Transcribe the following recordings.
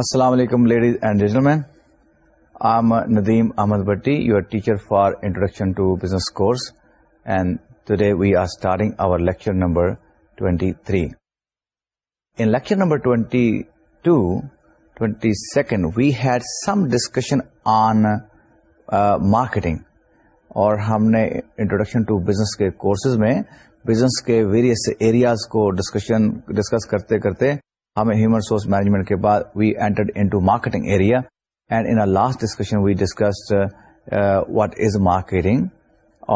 السلام علیکم ladies and gentlemen Nadeem Ahmed Butt your teacher for introduction to business course and today we are starting our lecture number twenty three in lecture number twenty two twenty second we had some discussion on marketing اور ہم نے introduction to business کے courses میں business کے various areas کو discussion discuss کرتے کرتے ہمیں ہیومن ریسورس مینجمنٹ کے بعد we entered into marketing area and in last discussion we discuss what is marketing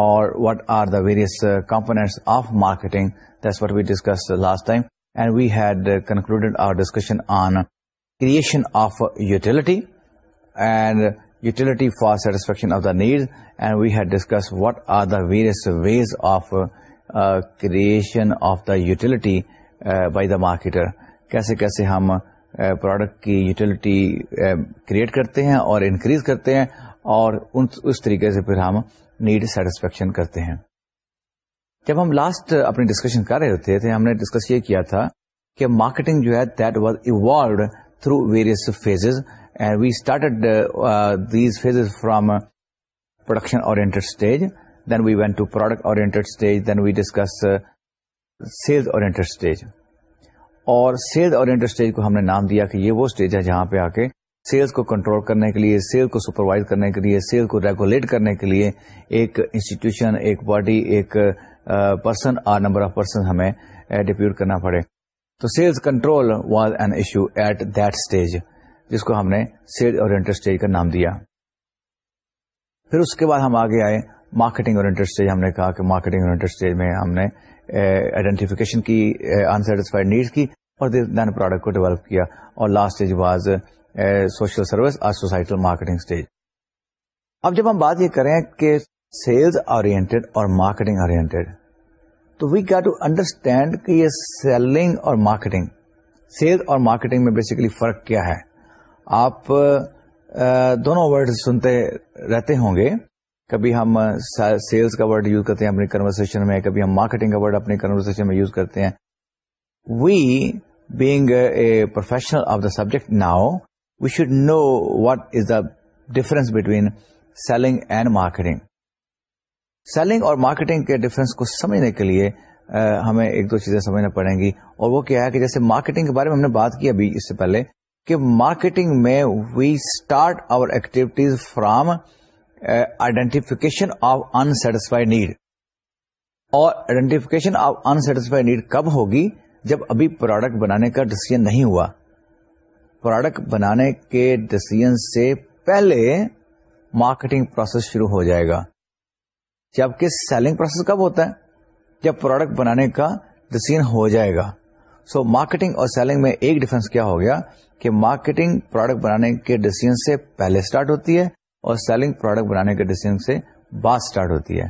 اور what are the various components of marketing this what we discuss last time and we had concluded our discussion on creation of utility and utility for satisfaction of the needs and we had discuss what are the various ways of creation of the utility by the marketer کیسے کیسے ہم product کی utility create کرتے ہیں اور increase کرتے ہیں اور اس طریقے سے پھر ہم نیڈ سیٹسفیکشن کرتے ہیں جب ہم لاسٹ اپنی ڈسکشن کر رہے ہوتے تھے ہم نے ڈسکس یہ کیا تھا کہ مارکیٹنگ جو ہے that was evolved through various phases and we started these phases from production oriented stage then we went to product stage اور سیلز اور اسٹیج کو ہم نے نام دیا کہ یہ وہ اسٹیج ہے جہاں پہ آ کے سیلس کو کنٹرول کرنے کے لیے سیل کو سپروائز کرنے کے لیے سیل کو ریگولیٹ کرنے کے لیے ایک انسٹیٹیوشن ایک باڈی ایک پرسن اور نمبر آف پرسن ہمیں ڈپیوٹ کرنا پڑے تو sales control was an issue at that stage جس کو ہم نے سیل اور اسٹیج کا نام دیا پھر اس کے بعد ہم آگے آئے مارکیٹنگ اور انڈرسٹریج ہم نے کہا کہ مارکیٹنگ اور انڈرسٹریج میں ہم نے آئیڈینٹیفیکیشن کی انسٹسفائڈ eh, نیڈس کی اور دین پروڈکٹ کو ڈیولپ کیا اور last stage was social service اور سوسائٹل مارکیٹنگ اسٹیج اب جب ہم بات یہ کریں کہ سیلز اورینٹیڈ اور مارکیٹنگ اورینٹیڈ تو وی گیٹ ٹو انڈرسٹینڈ کہ یہ سیلنگ اور مارکیٹنگ سیلز اور مارکیٹنگ میں بیسیکلی فرق کیا ہے آپ eh, دونوں ورڈ سنتے رہتے ہوں گے کبھی ہم سیلس کا ورڈ یوز کرتے ہیں اپنی کنورسن میں کبھی ہم مارکیٹنگ کا ورڈ اپنے کنورسن میں یوز کرتے ہیں we being a professional of the subject now we should know what is the difference between selling and marketing selling اور مارکیٹنگ کے ڈفرینس کو سمجھنے کے لیے ہمیں ایک دو چیزیں سمجھنا پڑیں گی اور وہ کیا ہے کہ جیسے مارکیٹنگ کے بارے میں ہم نے بات کی ابھی اس سے پہلے کہ مارکیٹنگ میں we start our activities from identification of unsatisfied need اور آئیڈینٹیفکیشن آف انسٹیسفائیڈ نیڈ کب ہوگی جب ابھی پروڈکٹ بنانے کا ڈسیزن نہیں ہوا پروڈکٹ بنانے کے ڈسیزن سے پہلے مارکیٹنگ پروسیس شروع ہو جائے گا جبکہ سیلنگ پروسیس کب ہوتا ہے جب پروڈکٹ بنانے کا ڈسیزن ہو جائے گا سو so, مارکیٹنگ اور سیلنگ میں ایک ڈیفرنس کیا ہو گیا کہ مارکیٹنگ پروڈکٹ بنانے کے ڈسیزن سے پہلے اسٹارٹ ہوتی ہے اور سیلنگ پروڈکٹ بنانے کے ڈیسیزن سے بات اسٹارٹ ہوتی ہے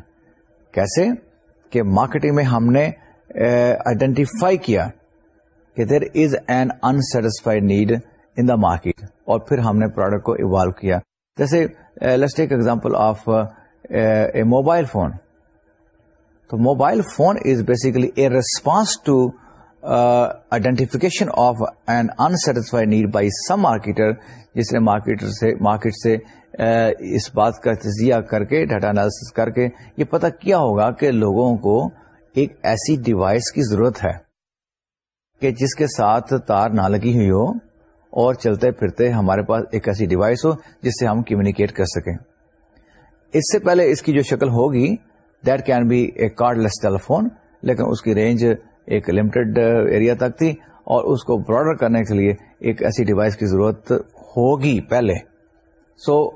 کیسے کہ مارکیٹنگ میں ہم نے آئیڈینٹیفائی کیا کہ there is an unsatisfied need in the market اور پھر ہم نے پروڈکٹ کو ایوالو کیا جیسے لسٹ ایک example of a mobile phone تو mobile phone is basically a response to identification of an unsatisfied need by some marketer جس نے مارکیٹر سے مارکیٹ سے اس بات کا تجزیہ کر کے ڈاٹا انالیس کر کے یہ پتا کیا ہوگا کہ لوگوں کو ایک ایسی ڈیوائس کی ضرورت ہے کہ جس کے ساتھ تار نہ لگی ہوئی ہو اور چلتے پھرتے ہمارے پاس ایک ایسی ڈیوائس ہو جس سے ہم کمیونیکیٹ کر سکیں اس سے پہلے اس کی جو شکل ہوگی that can be a cordless telephone لیکن اس کی رینج ایک لمیٹڈ ایریا تک تھی اور اس کو براڈر کرنے کے لیے ایک ایسی ڈیوائس کی ضرورت ہوگی پہلے سو so,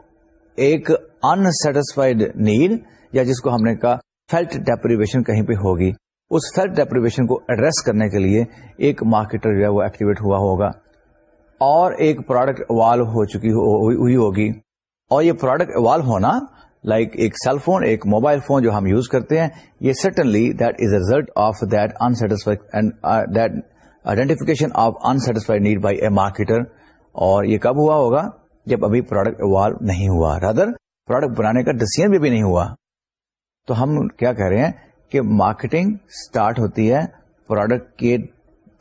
ایک انسٹیٹیسفائڈ نیڈ یا جس کو ہم نے کہا فیلٹ ڈیپریویشن کہیں پہ ہوگی اس فیلٹ ڈیپریویشن کو ایڈریس کرنے کے لیے ایک مارکیٹر جو ہے وہ ایکٹیویٹ ہوا ہوگا اور ایک پروڈکٹ اوال ہو چکی ہوئی ہوگی اور یہ پروڈکٹ اوال ہونا لائک ایک سیل فون ایک موبائل فون جو ہم یوز کرتے ہیں یہ certainly that is result of that identification of unsatisfied need by a marketer اور یہ کب ہوا ہوگا جب ابھی پروڈکٹ ایوالو نہیں ہوا رادر پروڈکٹ بنانے کا ڈسیزن بھی نہیں ہوا تو ہم کیا کہہ رہے ہیں کہ مارکیٹنگ اسٹارٹ ہوتی ہے پروڈکٹ کے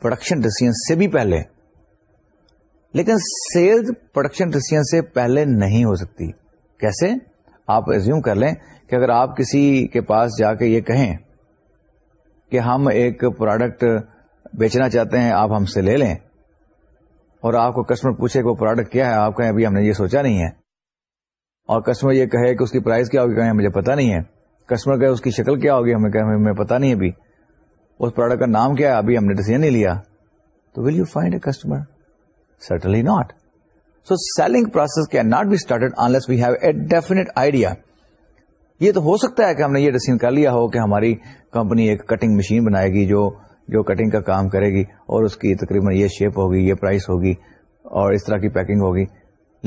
پروڈکشن ڈسیزن سے بھی پہلے لیکن سیلز پروڈکشن ڈسیزن سے پہلے نہیں ہو سکتی کیسے آپ ریزیوم کر لیں کہ اگر آپ کسی کے پاس جا کے یہ کہیں کہ ہم ایک پروڈکٹ بیچنا چاہتے ہیں آپ ہم سے لے لیں اور آپ کو کسٹمر پوچھے کہ وہ پروڈکٹ کیا ہے آپ کہیں ابھی ہم نے یہ سوچا نہیں ہے اور کسٹمر یہ کہے کہ اس کی پرائز کیا ہوگی کہیں مجھے پتا نہیں ہے کسٹمر کہے اس کی شکل کیا ہوگی ہمیں کہیں ہمیں پتا نہیں ابھی اس پروڈکٹ کا نام کیا ہے ابھی ہم نے ڈسیزن نہیں لیا تو will you find a customer still not so selling process cannot be started unless we have a definite idea یہ تو ہو سکتا ہے کہ ہم نے یہ ڈسین کر لیا ہو کہ ہماری کمپنی ایک کٹنگ مشین بنائے گی جو جو کٹنگ کا کام کرے گی اور اس کی تقریباً یہ شیپ ہوگی یہ پرائس ہوگی اور اس طرح کی پیکنگ ہوگی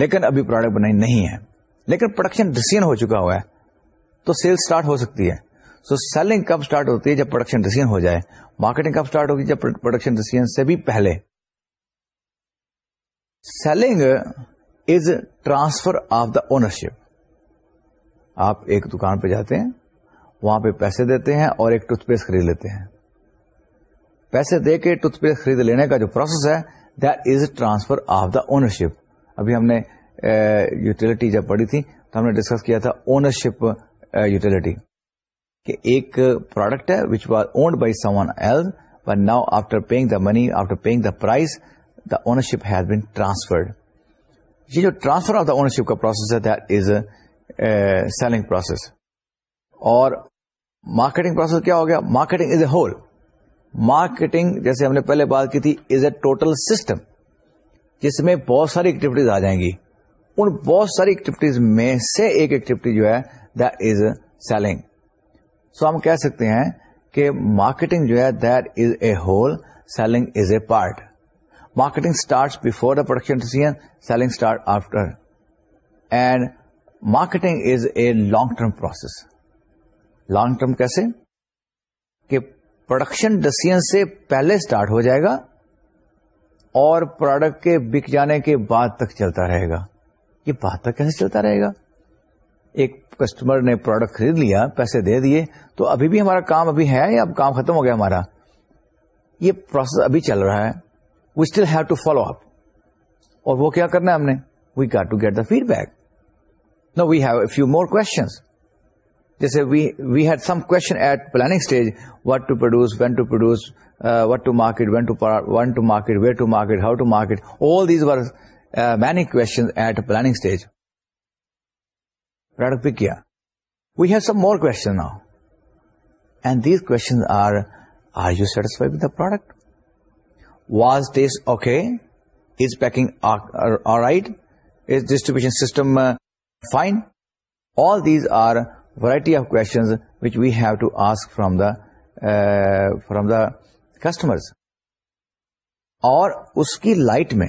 لیکن ابھی پروڈکٹ بنائی نہیں ہے لیکن پروڈکشن ڈسیزن ہو چکا ہوا ہے تو سیل اسٹارٹ ہو سکتی ہے سو سیلنگ کب اسٹارٹ ہوتی ہے جب پروڈکشن ڈسین ہو جائے مارکیٹنگ کب اسٹارٹ ہوگی جب پروڈکشن ڈسین سے بھی پہلے selling is transfer of the ownership آپ ایک دکان پہ جاتے ہیں وہاں پہ پیسے دیتے ہیں اور ایک ٹوتھ پیسٹ خرید لیتے ہیں پیسے دے کے ٹوتھ پیسٹ خرید لینے کا جو پروسیس ہے ٹرانسفر آف دا اونرشپ ابھی ہم نے یوٹیلٹی جب پڑھی تھی تو ہم نے ڈسکس کیا تھا اونرشپ یوٹیلٹی کہ ایک پروڈکٹ ہے which was owned by someone else but now after paying the money after paying the price the ownership has been transferred یہ جو ٹرانسفر آف دا اونرشپ کا پروسیس ہے that is a selling process اور marketing process کیا ہو گیا marketing is a whole marketing جیسے ہم نے پہلے بات کی تھی از اے ٹوٹل سسٹم جس میں بہت ساری ایکٹیویٹیز آ جائیں گی ان بہت ساری ایکٹیویٹیز میں سے ایک ایکٹیویٹی جو ہے دیٹ از سیلنگ سو ہم کہہ سکتے ہیں کہ مارکیٹنگ جو ہے that is a whole selling is a part marketing start before the production decision selling start after and marketing is a long term process long term کیسے کہ production decision سے پہلے اسٹارٹ ہو جائے گا اور پروڈکٹ کے بک جانے کے بعد تک چلتا رہے گا یہ بات تک کیسے چلتا رہے گا ایک کسٹمر نے پروڈکٹ خرید لیا پیسے دے دیے تو ابھی بھی ہمارا کام ابھی ہے یا کام ختم ہو گیا ہمارا یہ پروسیس ابھی چل رہا ہے we still have to follow up اور وہ کیا کرنا ہے ہم نے we get to get the feedback now we have a few more questions جیسے we had some question at planning stage what to produce when to produce what to market when to when to market where to market how to market all these were many question at planning stage product pick کیا we have some more question now and these question are are you satisfy with the product was this okay is packing right is distribution system fine all these are variety of questions which we have to ask from the from the customers اور اس کی light میں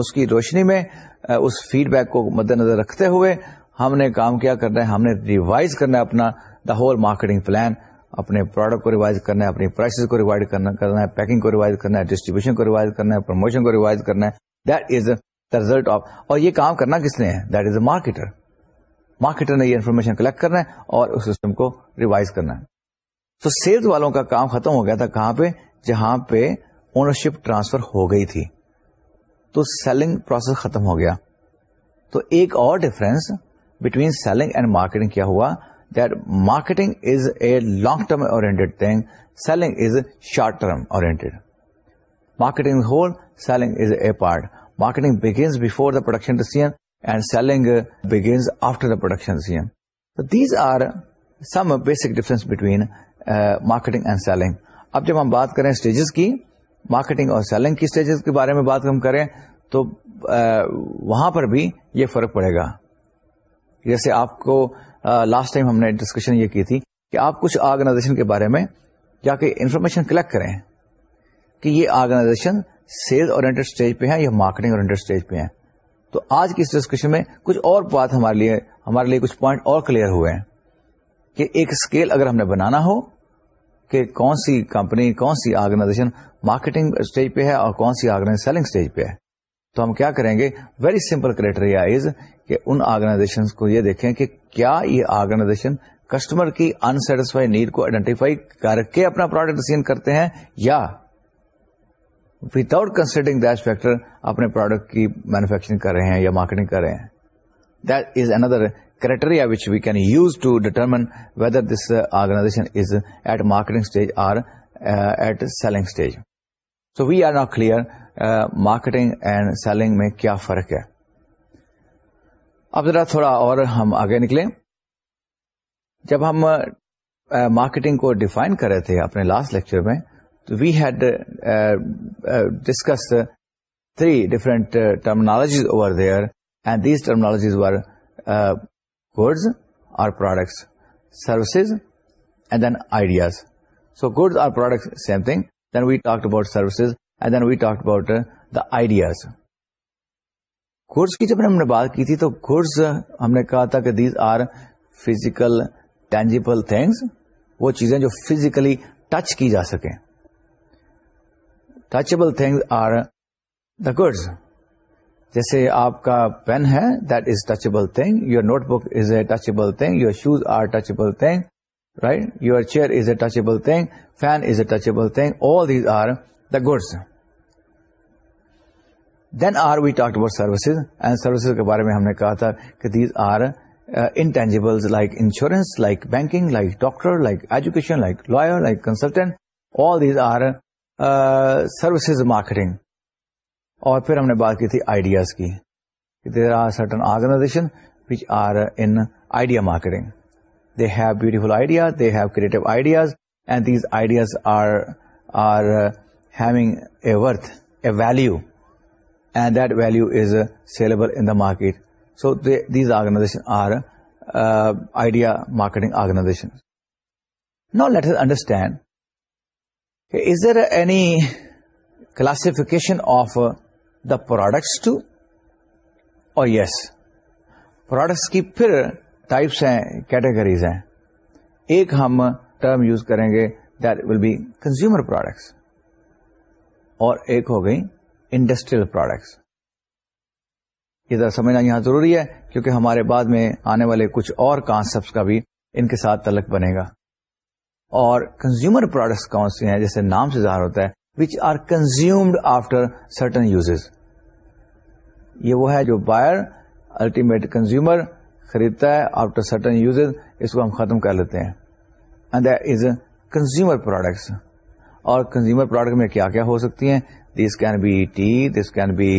اس کی روشنی میں اس feed back کو مد نظر رکھتے ہوئے ہم نے کام کیا کرنا ہے ہم نے ریوائز کرنا ہے اپنا دا ہول مارکیٹنگ پلان اپنے پروڈکٹ کو ریوائز کرنا ہے اپنی پرائسز کو ریوائڈ کرنا ہے پیکنگ کو ریوائز کرنا ہے ڈسٹریبیوشن کو ریوائز کرنا ہے پروموشن کو ریوائز کرنا ہے that is the result of اور یہ کام کرنا کس نے ہے that is a marketer marketer نے یہ انفارمیشن کلیکٹ کرنا ہے اور اس سسٹم کو ریوائز کرنا ہے تو سیلز والوں کا کام ختم ہو گیا تھا کہاں پہ جہاں پہ اونرشپ ٹرانسفر ہو گئی تھی تو سیلنگ پروسیس ختم ہو گیا تو ایک اور difference between selling and marketing کیا ہوا marketing is a long term orient thing selling is short term orient marketing whole selling is a part marketing selling begins after the production these are some basic difference between marketing and selling اب جب ہم بات کریں stages کی marketing اور selling کی stages کے بارے میں بات ہم کریں تو وہاں پر بھی یہ فرق پڑے گا جیسے آپ کو لاسٹ ٹائم ہم نے ڈسکشن یہ کی تھی کہ آپ کچھ آرگنائزیشن کے بارے میں جا کے انفارمیشن کلیکٹ کریں کہ یہ آرگنائزیشن سیل اور مارکیٹنگ اور آج کی اس ڈسکشن میں کچھ اور بات ہمارے لیے ہمارے لیے کچھ پوائنٹ اور کلیئر ہوئے ہیں کہ ایک اسکیل اگر ہم نے بنانا ہو کہ کون سی کمپنی کون سی آرگنائزیشن مارکیٹنگ اسٹیج پہ ہے اور کون سی آرگنائز سیلنگ اسٹیج پہ ہے تو ہم کیا کریں گے ویری سمپل کریٹیریا از کہ ان آرگنائزیشن کو یہ دیکھیں کہ کیا یہ آرگنائزیشن کسٹمر کی انسٹیسفائی نیڈ کو آئیڈینٹیفائی کر کے اپنا پروڈکٹ سین کرتے ہیں یا without considering that factor اپنے پروڈکٹ کی مینوفیکچرنگ کر رہے ہیں یا مارکیٹنگ کر رہے ہیں that is another criteria which we can use to determine whether this organization is at marketing stage or at selling stage so we are not clear marketing and selling میں کیا فرق ہے اب ذرا تھوڑا اور ہم آگے نکلیں جب ہم مارکیٹنگ uh, کو ڈیفائن کر رہے تھے اپنے لاسٹ لیکچر میں تو we had discuss three different terminologies over there and these terminologies were goods or products services and then ideas so goods or products same thing then we talk about services and then we talk about the ideas ideas کی جب ہم نے بات کی تھی تو goods ہم نے کہا تھا کہ these are physical tangible things وہ چیزیں جو فزیکلی ٹچ کی جا touchable touchable are are the جیسے آپ کا پین ہے that is touchable thing your notebook is a touchable thing your shoes are touchable thing chair is a touchable thing fan is a touch thing all these are the good then are we talk اب services and services کے بارے میں ہم نے کہا تھا کہ these are intangible like insurance like banking like doctor like education like lawyer like consultant all these are services marketing اور پھر ہم نے بات کی تھی آئیڈیاز کی there are certain organization which are in idea marketing have beautiful ideas they have creative ideas and these ideas are having a worth a value and that value is sellable in the market so these organization are idea marketing organization نا let us understand کہ is there any classification of the products to oh yes products کی پھر types ہیں ہیں categories ایک ہم term use کریں گے that will be consumer products اور ایک ہو گئی انڈسٹریل پروڈکٹس یہ ذرا سمجھنا یہاں ضروری ہے کیونکہ ہمارے بعد میں آنے والے کچھ اور کانسپٹ کا بھی ان کے ساتھ تلق بنے گا اور کنزیومر پروڈکٹس کون سے ہیں جیسے نام سے ظاہر ہوتا ہے which are consumed after certain uses یہ وہ ہے جو بائر الٹیمیٹ کنزیومر خریدتا ہے آفٹر سرٹن یوز اس کو ہم ختم کر لیتے ہیں کنزیومر پروڈکٹس اور کنزیومر پروڈکٹ میں کیا کیا ہو سکتی ہیں this can be tea this can be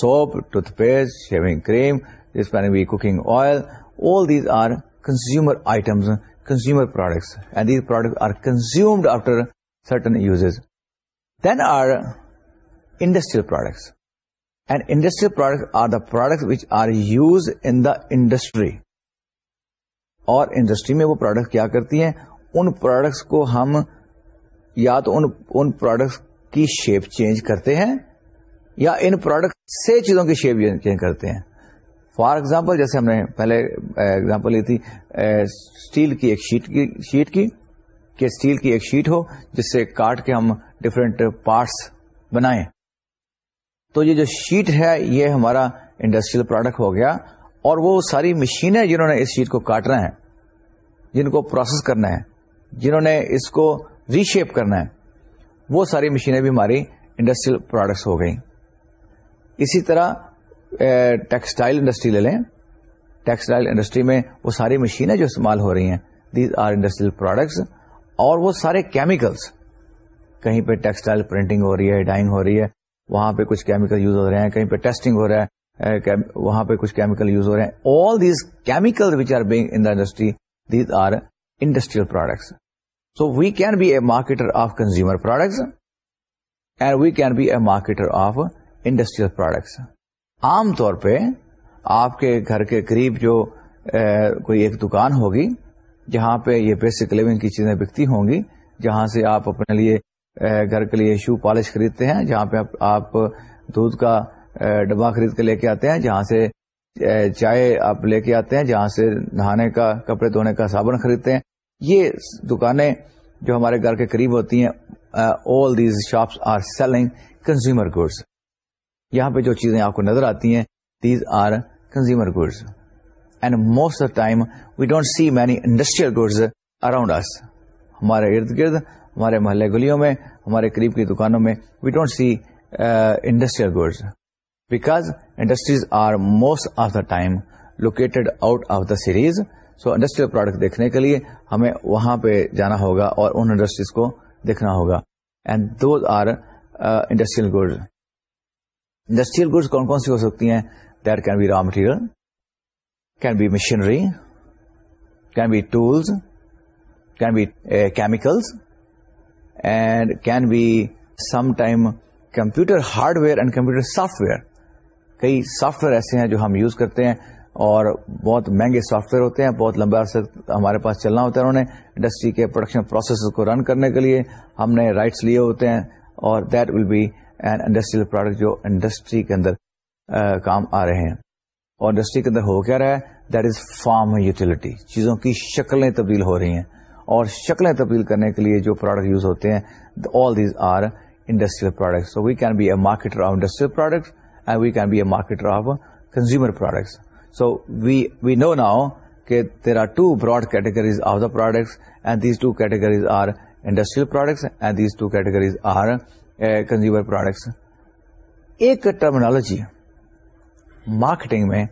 soap toothpaste shaving cream this can be cooking oil all these are consumer items consumer products and these product are consumed after certain use then are industrial products and industrial product are the product which are use in the industry اور industry میں وہ product کیا کرتی ہیں ان products کو ہم یا تو ان پروڈکٹس کی شیپ چینج کرتے ہیں یا ان پروڈکٹ سے چیزوں کی شیپ چینج کرتے ہیں فار ایگزامپل جیسے ہم نے پہلے ایگزامپل لی تھی اسٹیل کی ایک شیٹ کی شیٹ کی کہ اسٹیل کی ایک شیٹ ہو جس سے کاٹ کے ہم ڈفرینٹ پارٹس بنائیں تو یہ جو شیٹ ہے یہ ہمارا انڈسٹریل پروڈکٹ ہو گیا اور وہ ساری مشینیں جنہوں نے اس شیٹ کو کاٹنا ہے جن کو پروسیس کرنا ہے جنہوں نے اس کو ری شیپ کرنا ہے وہ ساری مشینیں بھی ہماری انڈسٹریل پروڈکٹس ہو گئیں اسی طرح ٹیکسٹائل انڈسٹری لے لیں ٹیکسٹائل انڈسٹری میں وہ ساری مشینیں جو استعمال ہو رہی ہیں دیز آر انڈسٹریل پروڈکٹس اور وہ سارے کیمیکلس کہیں پہ ٹیکسٹائل پرنٹنگ ہو رہی ہے ڈائنگ ہو رہی ہے وہاں پہ کچھ کیمیکل یوز ہو رہے ہیں کہیں پہ ٹیسٹنگ ہو رہا ہے وہاں پہ کچھ کیمیکل یوز ہو رہے ہیں all these these chemical are are being in industry industrial products so we can be a marketer of consumer products and we can be a marketer of industrial products عام طور پہ آپ کے گھر کے قریب جو کوئی ایک دکان ہوگی جہاں پہ یہ بیسک لیونگ کی چیزیں بکتی ہوں گی جہاں سے آپ اپنے لیے گھر کے لیے شو پالش خریدتے ہیں جہاں پہ آپ دودھ کا ڈبہ خرید کے لے کے آتے ہیں جہاں سے چائے آپ لے کے آتے ہیں جہاں سے نہانے کا کپڑے دھونے کا صابن خریدتے ہیں یہ دکانیں جو ہمارے گھر کے قریب ہوتی ہیں all these shops are selling consumer goods یہاں پہ جو چیزیں آپ کو نظر آتی ہیں these are consumer goods and most of time we don't see many industrial goods around us ہمارے ارد گرد ہمارے محلے گلیوں میں ہمارے قریب کی دکانوں میں we don't see industrial goods because industries are most of the time located out of the cities so industrial product دیکھنے کے لیے ہمیں وہاں پہ جانا ہوگا اور ان انڈسٹریز کو دیکھنا ہوگا and those are industrial goods industrial goods کون کون سی ہو سکتی ہیں there can be raw material can be machinery can be tools can be chemicals and can be some time computer hardware and computer software کئی software ایسے ہیں جو ہم یوز کرتے ہیں اور بہت مہنگے سافٹ ویئر ہوتے ہیں بہت لمبے عرصے ہمارے پاس چلنا ہوتا ہے انہوں نے انڈسٹری کے پروڈکشن پروسیس کو رن کرنے کے لیے ہم نے رائٹس لیے ہوتے ہیں اور that will be an industrial product جو انڈسٹری کے اندر کام آ رہے ہیں اور انڈسٹری کے اندر ہو کیا رہا ہے دیٹ از فارم یوٹیلٹی چیزوں کی شکلیں تبدیل ہو رہی ہیں اور شکلیں تبدیل کرنے کے لیے جو پروڈکٹ یوز ہوتے ہیں all these are industrial product so we can be a marketer of industrial products and we can be a marketer of consumer products so we we know now کہ there are two broad categories of the products and these two categories are industrial products and these two categories are consumer products ایک terminology marketing میں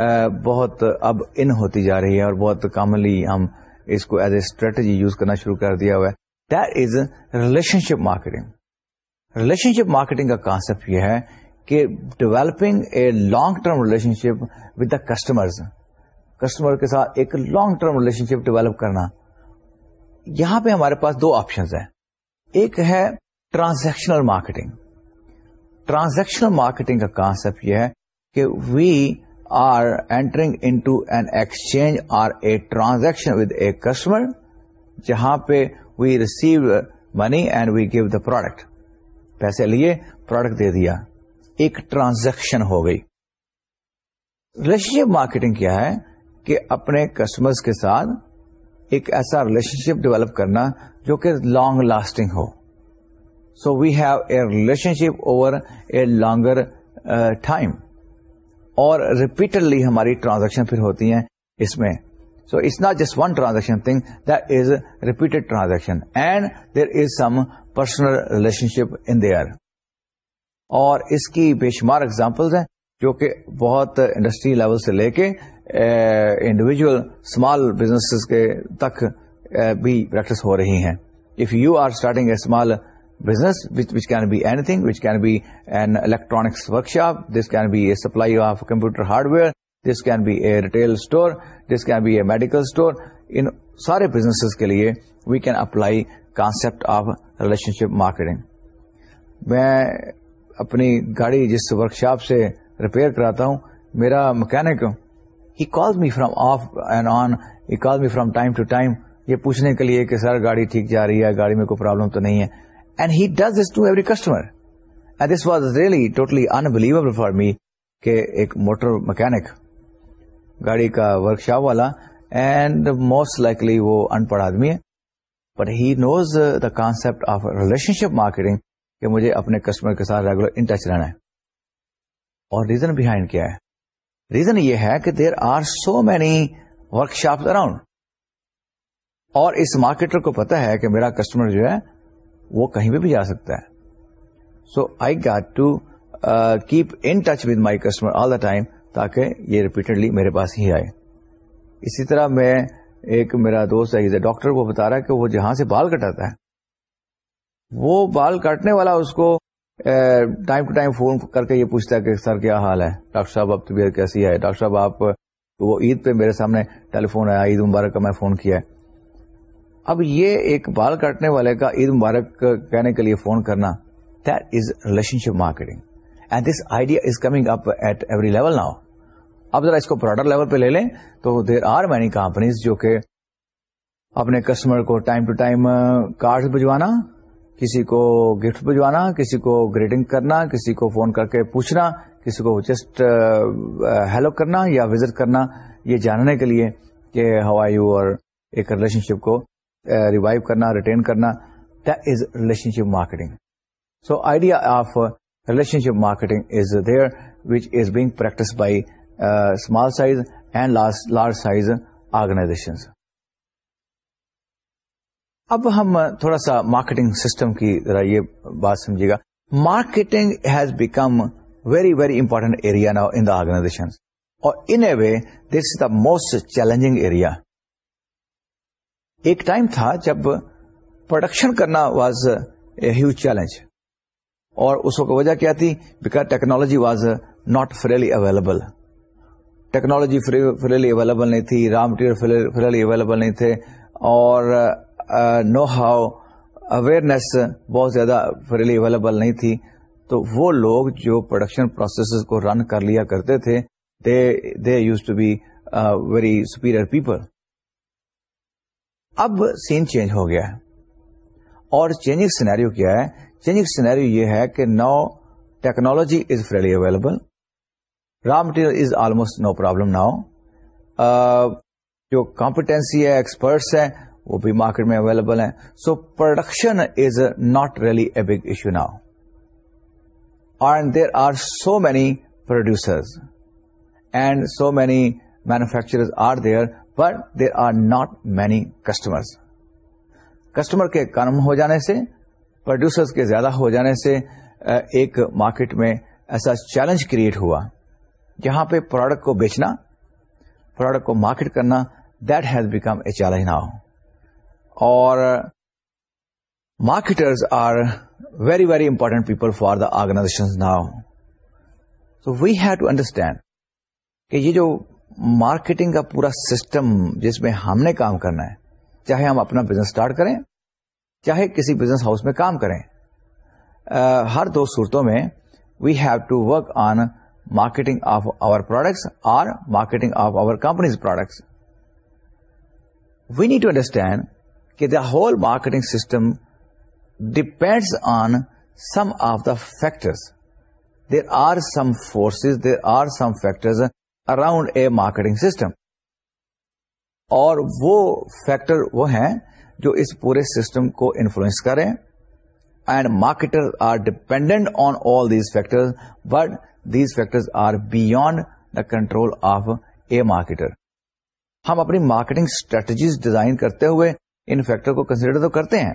eh, بہت اب ان ہوتی جا رہی ہے اور بہت کامنلی ہم اس کو ایز اے اسٹریٹجی یوز کرنا شروع کر دیا ہوا ہے that is relationship marketing relationship marketing کا کانسپٹ یہ ہے کہ developing a long term relationship with the customer customer کے ساتھ ایک long term relationship develop کرنا یہاں پہ ہمارے پاس دو آپشن ہیں ایک ہے ٹرانزیکشنل مارکیٹنگ ٹرانزیکشنل مارکیٹنگ کا کانسپٹ یہ ہے کہ we are entering to an exchange or a transaction with a customer جہاں پہ we receive money and we give the product پیسے لیے پروڈکٹ دے دیا ایک ٹرانزیکشن ہو گئی ریلیشن شپ مارکیٹنگ کیا ہے کہ اپنے کسٹمر کے ساتھ ایک ایسا ریلیشن شپ ڈیولپ کرنا جو کہ long lasting who so we have a relationship over a longer time اور ریپیٹڈلی ہماری ٹرانزیکشن پھر ہوتی ہیں اس میں so it's not just one transaction thing this repeated transaction and there is some personal relationship in there اور اس کی بے شمار ایگزامپلس ہیں جو کہ بہت انڈسٹری لیول سے لے کے انڈیویجل اسمال بزنس کے تک eh, بھی پریکٹس ہو رہی ہیں if you are starting a small business which can be egg which can be an electronics workshop this can be a supply of computer hardware this can be a retail store this can be a medical store ان سارے business کے لیے we can apply concept of relationship market میں اپنی گاڑی جس workshop سے repair کراتا ہوں میرا mechanic he call me from off and on he call me from time to time یہ پوچھنے کے لیے کہ سر گاڑی ٹھیک جا رہی ہے گاڑی میں کوئی پرابلم تو نہیں ہے and he does this to every customer and this was really totally unbelievable for me کہ ایک موٹر مکینک گاڑی کا ورک شاپ والا اینڈ موسٹ لائکلی وہ ان پڑھ آدمی ہے but he knows the concept of relationship marketing کہ مجھے اپنے کسٹمر کے ساتھ ریگولر ان ٹچ رہنا ہے اور ریزن بہائنڈ کیا ہے ریزن یہ ہے کہ there are so many workshop around اور اس مارکیٹر کو پتا ہے کہ میرا کسٹمر جو ہے وہ کہیں بھی جا سکتا ہے so I get to keep in touch with my customer all the time تاکہ یہ ریپیٹڈلی میرے پاس ہی آئے اسی طرح میں ایک میرا دوست ہے ڈاکٹر کو بتا رہا کہ وہ جہاں سے بال کٹاتا ہے وہ بال کاٹنے والا اس کو ٹائم ٹو ٹائم فون کر کے یہ پوچھتا ہے کہ سر کیا حال ہے ڈاکٹر صاحب آپ طبیعت کیسی ہے ڈاکٹر صاحب آپ وہ عید پہ میرے سامنے ٹیلی فون آیا عید مبارک کا میں فون کیا ہے اب یہ ایک بال کاٹنے والے کا عید مبارک کہنے کے لیے فون کرنا that is relationship marketing and this idea is coming up at every level now اب ذرا اس کو پروڈکٹ لیول پہ لے لیں تو دیر آر مینی کمپنیز جو کہ اپنے کسٹمر کو ٹائم ٹو ٹائم کارڈ بھجوانا کسی کو گفٹ بھجوانا کسی کو گریٹنگ کرنا کسی کو فون کر کے پوچھنا کسی کو جسٹ ہیلو uh, uh, کرنا یا وزٹ کرنا یہ جاننے کے لیے کہ ہوا یو اور ایک ریلیشن شپ کو ریوائو کرنا ریٹین کرنا this relationship marketing so idea of relationship marketing is there which is being practice by small size and large size organization اب ہم تھوڑا سا مارکیٹنگ سسٹم کی ذرا یہ بات سمجھے گا marketing has become very very important area now in the organization اور in a way this is the most challenging area ایک ٹائم تھا جب پروڈکشن کرنا واز اے ہیوج چیلنج اور اس وجہ کیا تھی because technology was not freely available technology freely available نہیں تھی رام مٹیریل فریلی اویلیبل نہیں تھے اور نو ہاؤ اویئرنیس بہت زیادہ فریلی اویلیبل نہیں تھی تو وہ لوگ جو پروڈکشن پروسیس کو رن کر لیا کرتے تھے they used to be very superior people اب سین چینج ہو گیا ہے اور چینجنگ سینیریو کیا ہے چینجنگ سینیریو یہ ہے کہ no technology is freely available raw material is almost no problem now جو کمپیٹینسی ہے ایکسپرٹس ہیں وہ بھی مارکیٹ میں اویلیبل ہیں so production is not really a big issue now and there are so many producers and so many manufacturer are there but there are not many customer customer کے کم ہو جانے سے پروڈیوسر کے زیادہ ہو جانے سے ایک مارکیٹ میں ایسا چیلنج کریٹ ہوا جہاں پہ پروڈکٹ کو بیچنا پروڈکٹ کو مارکیٹ کرنا that has become a challenge نا اور marketers are very very important people for the organization now so we have to understand کہ یہ جو مارکیٹنگ کا پورا سسٹم جس میں ہم نے کام کرنا ہے چاہے ہم اپنا بزنس اسٹارٹ کریں چاہے کسی بزنس ہاؤس میں کام کریں uh, ہر دو صورتوں میں we have to work on marketing of our products or marketing of our companies products we need to understand کہ the whole marketing system depends on some of the factors there are some forces there are some factors around a marketing system اور وہ factor وہ ہیں جو اس پورے system کو influence کریں and marketer are dependent on all these factor but these factor are beyond the control of a marketer ہم اپنی مارکیٹنگ اسٹریٹجیز ڈیزائن کرتے ہوئے ان فیکٹر کو کنسیڈر تو کرتے ہیں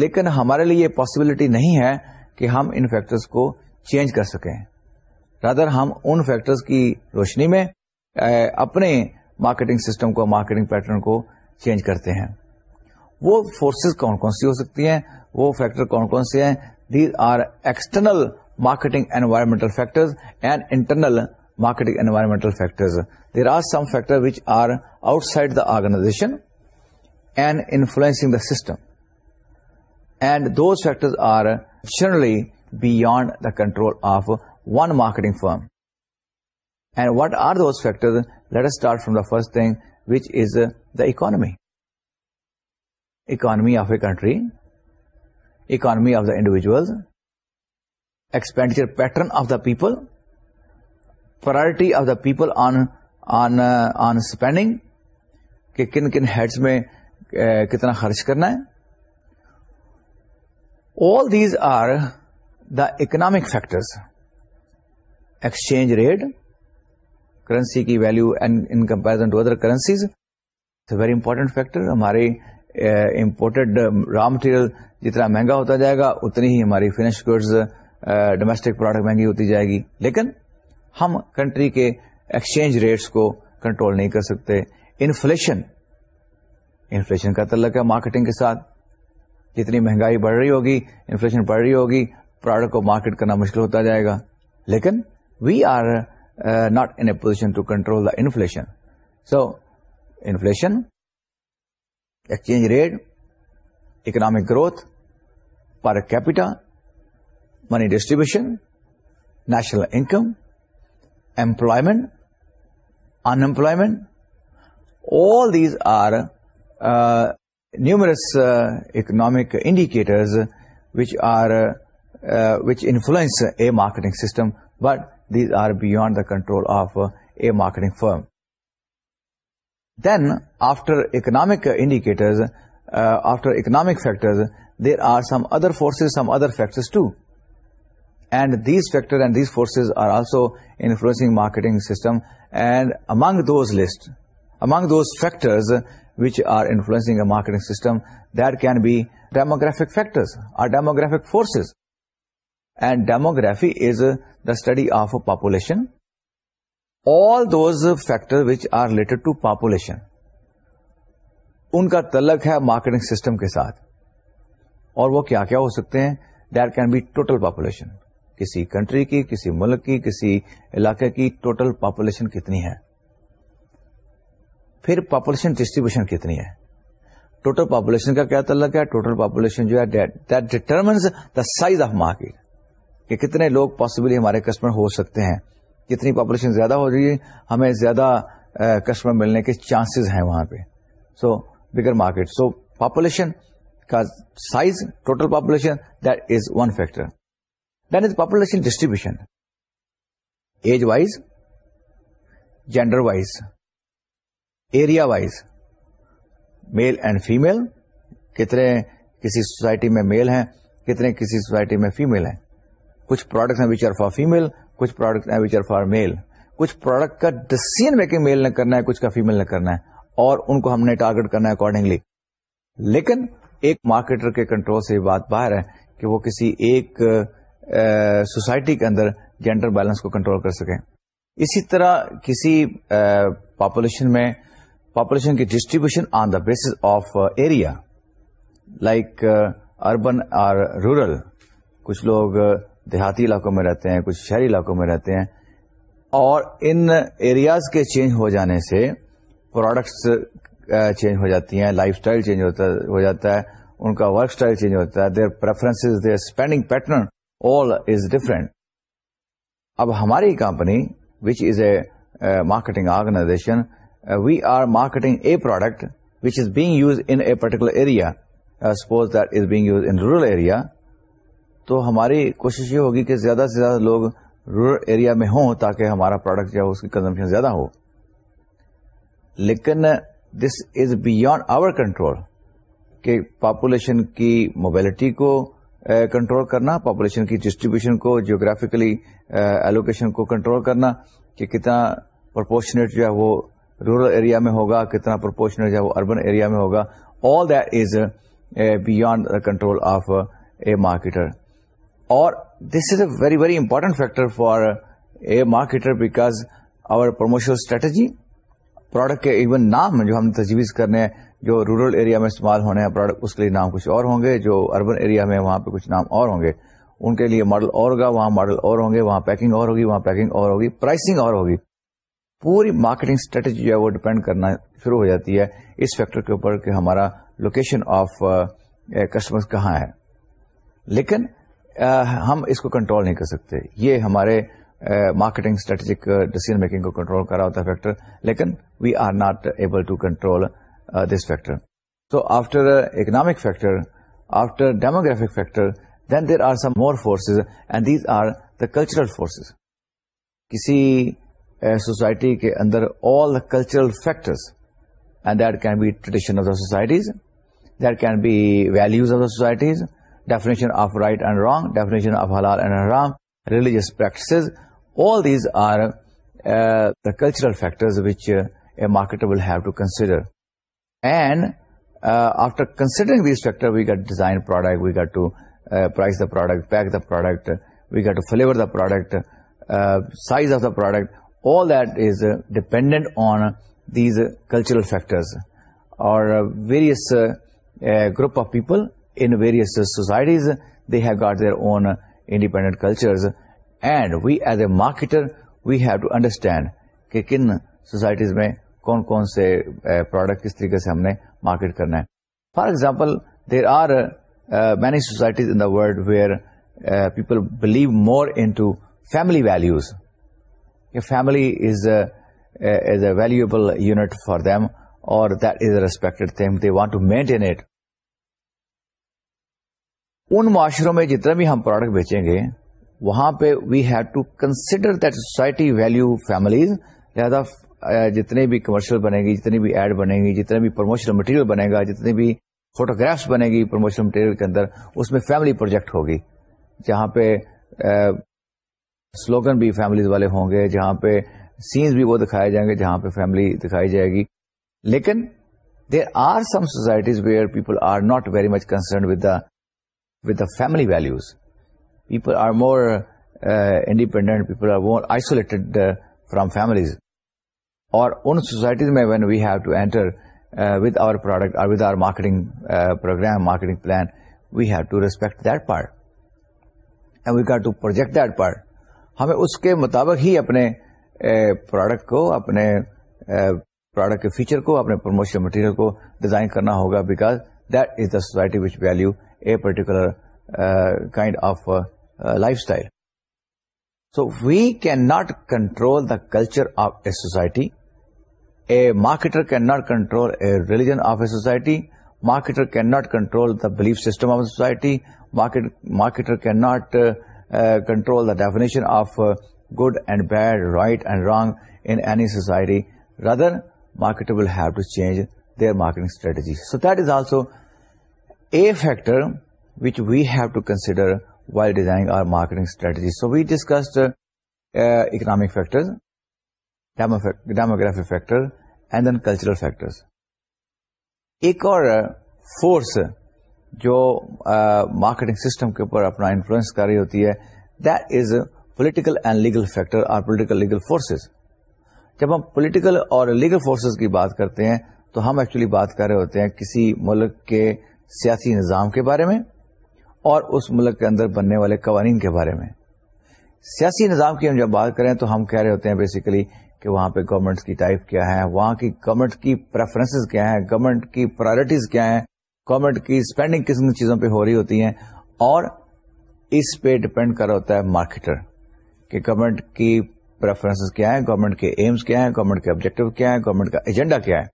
لیکن ہمارے لیے یہ پاسبلٹی نہیں ہے کہ ہم ان فیکٹر کو چینج کر سکیں رادر ہم ان فیکٹرز کی روشنی میں اپنے مارکیٹنگ سسٹم کو مارکیٹنگ پیٹرن کو چینج کرتے ہیں وہ فورسز کون کون سی ہو سکتی ہیں وہ فیکٹر کون کون سے ہیں these are external marketing environmental factors and internal marketing environmental factors there are some factor which are outside the organization and influencing the system and those factors are generally beyond the control of one marketing firm and what are those factor let's start from the first thing which is the economy economy of a country economy of the individual expenditure pattern of the people priority of the people on spending کہ کن کن heads میں کتنا خرچ کرنا ہے all these are the economic factors exchange rate currency کی value in comparison to other currencies very important factor ہمارے امپورٹڈ را مٹیریل جتنا مہنگا ہوتا جائے گا اتنی ہی ہماری فنش گڈز ڈومسٹک پروڈکٹ مہنگی ہوتی جائے گی لیکن ہم کنٹری کے ایکسچینج ریٹس کو کنٹرول نہیں کر سکتے انفلشن انفلشن کا تعلق ہے مارکیٹنگ کے ساتھ جتنی مہنگائی بڑھ رہی ہوگی انفلشن بڑھ رہی ہوگی پروڈکٹ کو مارکیٹ کرنا مشکل ہوتا جائے گا لیکن we are uh, not in a position to control the inflation. So, inflation, exchange rate, economic growth, per capita, money distribution, national income, employment, unemployment, all these are uh, numerous uh, economic indicators which influence a marketing system but these are beyond the control of a marketing firm. Then, after economic indicators, uh, after economic factors, there are some other forces, some other factors too. And these factors and these forces are also influencing marketing system. And among those lists, among those factors which are influencing a marketing system, that can be demographic factors or demographic forces. And demography is the study of population all those factor which are related to population ان کا تلک ہے marketing system کے ساتھ اور وہ کیا کیا ہو سکتے ہیں there can be total population کسی کنٹری کی کسی ملک کی کسی علاقے کی ٹوٹل پاپولیشن کتنی ہے پھر پاپولیشن ڈسٹریبیوشن کتنی ہے ٹوٹل پاپولیشن کا کیا تعلق ہے ٹوٹل پاپولیشن جو ہے that determines the size of market کہ کتنے لوگ پاسبلی ہمارے کسٹمر ہو سکتے ہیں کتنی پاپولیشن زیادہ ہو جائے ہے ہمیں زیادہ کسٹمر ملنے کے چانسز ہیں وہاں پہ so bigger market so population کا size total population that is one factor then is population distribution age wise gender wise area wise male and female کتنے کسی سوسائٹی میں میل ہیں کتنے کسی سوسائٹی میں فیمل ہیں کچھ products which are for female کچھ پروڈکٹ فار میل کچھ پروڈکٹ کا ڈسیزن میکنگ میل نے کرنا ہے کچھ کا فیمل نے کرنا ہے اور ان کو ہم نے ٹارگیٹ کرنا ہے اکارڈنگلی لیکن ایک مارکیٹر کے کنٹرول سے یہ بات باہر ہے کہ وہ کسی ایک سوسائٹی کے اندر جینڈر بیلنس کو کنٹرول کر سکیں اسی طرح کسی پاپولیشن میں پاپولیشن کی distribution on the base of area like urban اور رورل کچھ لوگ دیہاتی علاقوں میں رہتے ہیں کچھ شہری علاقوں میں رہتے ہیں اور ان ایریاز کے چینج ہو جانے سے پروڈکٹس چینج ہو جاتی ہیں لائف سٹائل چینج ہو جاتا ہے ان کا ورک سٹائل چینج ہوتا ہے their preference their spending pattern all is different اب ہماری company which is a marketing organization we are marketing a product which is being use in a particular area suppose that is being use in rural area تو ہماری کوشش یہ ہوگی کہ زیادہ سے زیادہ لوگ رورل ایریا میں ہوں تاکہ ہمارا پروڈکٹ جو ہے اس کی کنزمپشن زیادہ ہو لیکن this is beyond our control کہ پاپولیشن کی موبیلٹی کو کنٹرول eh, کرنا پاپولیشن کی ڈسٹریبیوشن کو جیوگرافیکلی ایلوکیشن eh, کو کنٹرول کرنا کہ کتنا پرپورشنیٹ جو ہے وہ رورل ایریا میں ہوگا کتنا پرپورشنیٹ جو ہے وہ اربن ایریا میں ہوگا all that is beyond the control of a marketer اور this is a very very important factor for a marketer because our promotion strategy product کے ایون نام جو ہم تجویز کرنے ہیں جو رورل ایریا میں استعمال ہونے ہیں پروڈکٹ اس کے لیے نام کچھ اور ہوں گے جو اربن ایریا میں وہاں پہ کچھ نام اور ہوں گے ان کے لیے ماڈل اور ہوگا وہاں ماڈل اور ہوں گے وہاں پیکنگ اور ہوگی وہاں پیکنگ اور ہوگی پرائسنگ اور ہوگی پوری مارکیٹنگ اسٹریٹجی جو ہے وہ ڈپینڈ کرنا شروع ہو جاتی ہے اس فیکٹر کے اوپر کہ ہمارا لوکیشن آف کسٹمر کہاں ہے لیکن ہم اس کو کنٹرول نہیں کر سکتے یہ ہمارے مارکیٹنگ اسٹریٹجک ڈیسیزن میکنگ کو کنٹرول کرا ہوتا ہے فیکٹر لیکن we are not able to control this factor so after economic factor after demographic factor then there are some more forces and these are the cultural forces کسی society کے اندر all the cultural factors and that can be tradition of the societies that can be values of the societies definition of right and wrong, definition of halal and haram, religious practices. All these are uh, the cultural factors which uh, a marketer will have to consider. And uh, after considering these factors, we got to design product, we got to price the product, pack the product, we got to flavor the product, size of the product. All that is dependent on these cultural factors or various group of people in various societies they have got their own independent culture and we as a marketer we have to understand کہ کن societies میں کون کون سے product uh, کس طریقے سے ہم نے مارکیٹ کرنا ہے for example there are many societies in the world where people believe more into family values family is as a valuable unit for them اور that is a respect they want to maintain it ان معاشروں میں جتنا بھی ہم product بیچیں گے وہاں پہ we have to consider that society value families لہٰذا جتنے بھی کمرشل بنے گی جتنی بھی ایڈ بنے گی جتنے بھی پروموشنل مٹیریل بنے گا جتنے بھی فوٹوگرافس بنے گی پروموشنل مٹیریل کے اندر اس میں فیملی پروجیکٹ ہوگی جہاں پہ سلوگن بھی فیملیز والے ہوں گے جہاں پہ سینس بھی وہ دکھائے جائیں گے جہاں پہ فیملی دکھائی جائے گی لیکن there are some societies where people are not very much concern with the with the family values people are more independent people are more isolated from families اور ان سوسائٹی میں when we have to enter with our product with our market program marketing plan we have to respect that part we go to project that part ہمیں اس کے مطابق ہی اپنے product uh, کو اپنے پروڈکٹ uh, کے feature کو اپنے پروموشن مٹیریل کو ڈیزائن کرنا ہوگا because that is the society which value a particular uh, kind of uh, uh, lifestyle. So we cannot control the culture of a society. A marketer cannot control a religion of a society. Marketer cannot control the belief system of a society. Marketer cannot control the definition of good and bad, right and wrong in any society. Rather, marketer will have to change their marketing strategy. So that is also a factor which we have to consider while designing our marketing strategy. So we discussed uh, uh, economic factors, demographic factor, and then cultural factors. ایک اور force جو marketing system کے اوپر اپنا influence کر رہی ہوتی ہے that is political and legal factor اور پولیٹیکل لیگل فورسز جب ہم پولیٹیکل اور لیگل فورسز کی بات کرتے ہیں تو ہم ایکچولی بات کر رہے ہوتے ہیں کسی ملک کے سیاسی نظام کے بارے میں اور اس ملک کے اندر بننے والے قوانین کے بارے میں سیاسی نظام کی ہم جب بات کریں تو ہم کہہ رہے ہوتے ہیں بیسیکلی کہ وہاں پہ گورنمنٹ کی ٹائپ کیا ہے وہاں کی گورنمنٹ کی پریفرنس کیا ہیں گورنمنٹ کی پرائرٹیز کیا ہیں گورنمنٹ کی اسپینڈنگ کس چیزوں پہ ہو رہی ہوتی ہیں اور اس پہ ڈپینڈ کر ہوتا ہے مارکیٹر کہ گورنمنٹ کی پریفرنس کیا ہیں گورنمنٹ کے ایمز کیا ہیں گورنمنٹ کے آبجیکٹو کیا ہیں گورنمنٹ کا ایجنڈا کیا ہے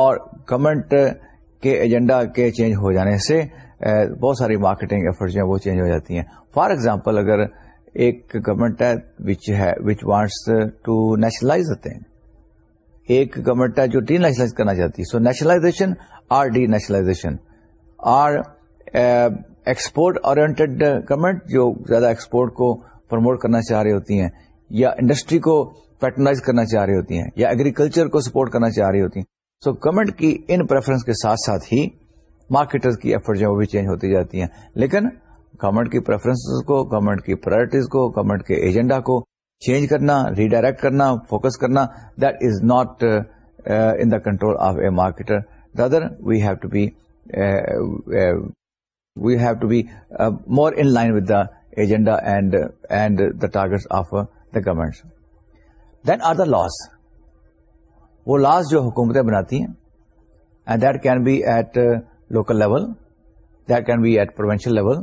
اور گورنمنٹ کے ایجنڈا کے چینج ہو جانے سے بہت ساری مارکیٹنگ ایفرٹ ہیں وہ چینج ہو جاتی ہیں فار ایگزامپل اگر ایک گورمنٹ ہے وچ وچ ہے وانٹس ٹو نیشنلائز ایک گورمنٹ ہے جو ڈی نیشنلائز کرنا چاہتی ہے so nationalization or denationalization or export اور زیادہ ایکسپورٹ کو پروموٹ کرنا چاہ رہی ہوتی ہیں یا انڈسٹری کو پیٹرنائز کرنا چاہ رہی ہوتی ہیں یا ایگریکلچر کو سپورٹ کرنا چاہ رہی ہوتی ہیں سو گورمنٹ کی ان پریفرنس کے ساتھ ساتھ ہی مارکیٹر کی ایفرٹ جو وہ بھی چینج ہوتی جاتی ہیں لیکن گورنمنٹ کی پریفرنس کو گورنمنٹ کی پرائرٹیز کو گورنمنٹ کے ایجنڈا کو چینج کرنا ریڈائریکٹ کرنا فوکس کرنا that is not in the control of a marketer rather we have to be we have to be more in line with the agenda and and the target of the government then are the laws وہ laws جو حکومتیں بناتی ہیں and that can be at local level that can be at provincial level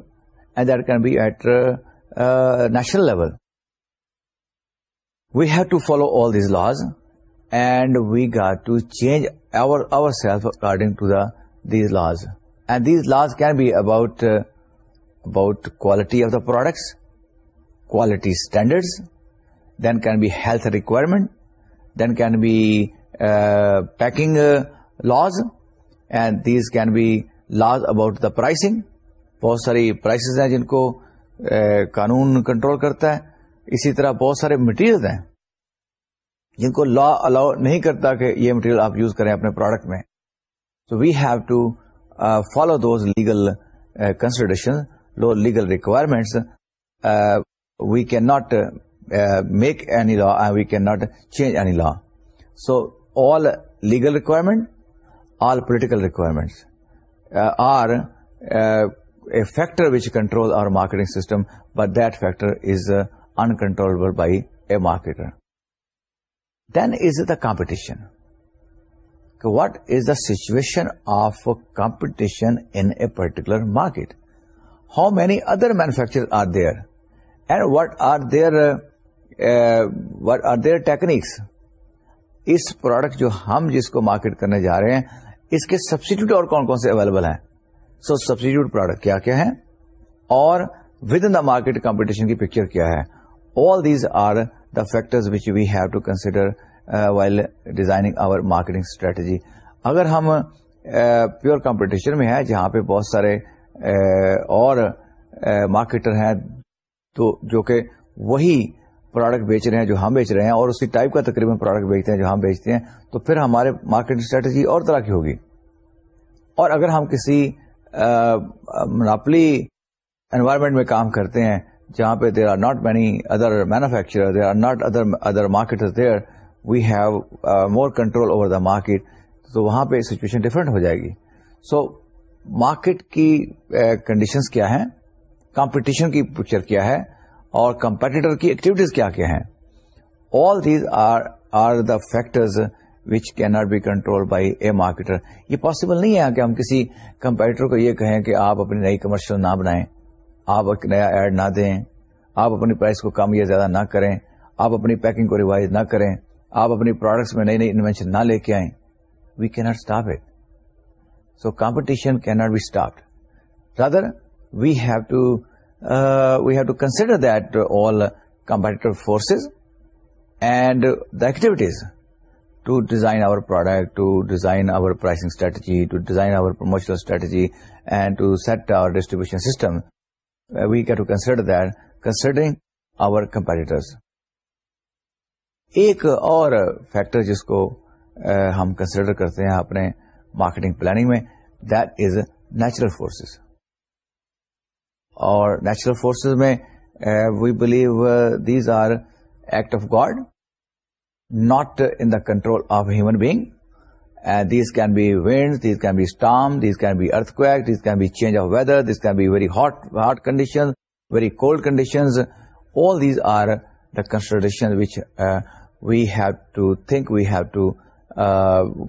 and that can be at national level we have to follow all these laws and we get to change our ourself according to the these laws and these laws can be about about quality of the products quality standards then can be health requirement then can be packing laws and these can be laws about the pricing بہت ساری prices ہیں جن کو قانون control کرتا ہے اسی طرح بہت سارے مٹیریل ہیں جن کو لا الاؤ نہیں کرتا کہ یہ مٹیریل آپ یوز کریں اپنے پروڈکٹ میں so we have to follow those legal law legal requirements we can not make any law we can not change any law so all legal requirement, all political requirements are uh, uh, a factor which controls our marketing system, but that factor is uh, uncontrollable by a marketer. Then is the competition. What is the situation of competition in a particular market? How many other manufacturers are there, and what are their techniques اس product جو ہم جس کو market کرنے جا رہے ہیں اس کے سبسٹیٹیوٹ اور کون کون سے اویلیبل ہیں سو سبسٹیوٹ کیا کیا ہے اور with in the market competition کی پکچر کیا ہے all these are the factor which we have to consider while designing our marketing strategy اگر ہم پیور uh, کمپٹیشن میں ہے جہاں پہ بہت سارے uh, اور مارکیٹر uh, ہیں تو جو کہ وہی پروڈکٹ بیچ رہے ہیں جو ہم بیچ رہے ہیں اور اسی ٹائپ کا تقریباً پروڈکٹ بیچتے ہیں جو ہم بیچتے ہیں تو پھر ہمارے مارکیٹ اسٹریٹجی اور طرح کی ہوگی اور اگر ہم کسی مناپلی انوائرمنٹ میں کام کرتے ہیں جہاں پہ there are not many other manufacturer there are not other other market there we have more control over the market تو وہاں پہ سچویشن ڈفرینٹ ہو جائے گی سو مارکیٹ کی uh, کیا ہیں کمپٹیشن کی پکچر کیا ہے اور کمپیٹیٹر کی ایکٹیویٹیز کیا کیا ہیں all these are are the factors which not be control by a marketer یہ پاسبل نہیں ہے کہ ہم کسی کمپیٹیٹر کو یہ کہیں کہ آپ اپنی نئی کمرشل نہ بنائیں آپ نیا ایڈ نہ دیں آپ اپنی پرائز کو کم یا زیادہ نہ کریں آپ اپنی پیکنگ کو ریوائز نہ کریں آپ اپنی پروڈکٹس میں نئی نئی انوینشن نہ لے کے آئیں we can not stop it so competition can not be stop rather we have to we have to consider that all competitor forces and دکٹیویٹ is to design our product to design our pricing strategy to design our promotional strategy and to set our distribution system we کی to consider that considering our competitor ایک اور factor جس کو ہم consider کرتے ہیں اپنے marketing planning میں دیٹ از نیچرل فورسز اور نیچرل فورسز میں we believe these are act of God not in the control of human being these can be wind these can be storm these can be earthquake these can be change of weather these can be very hot hot condition very cold conditions all these are the which we have to think we have to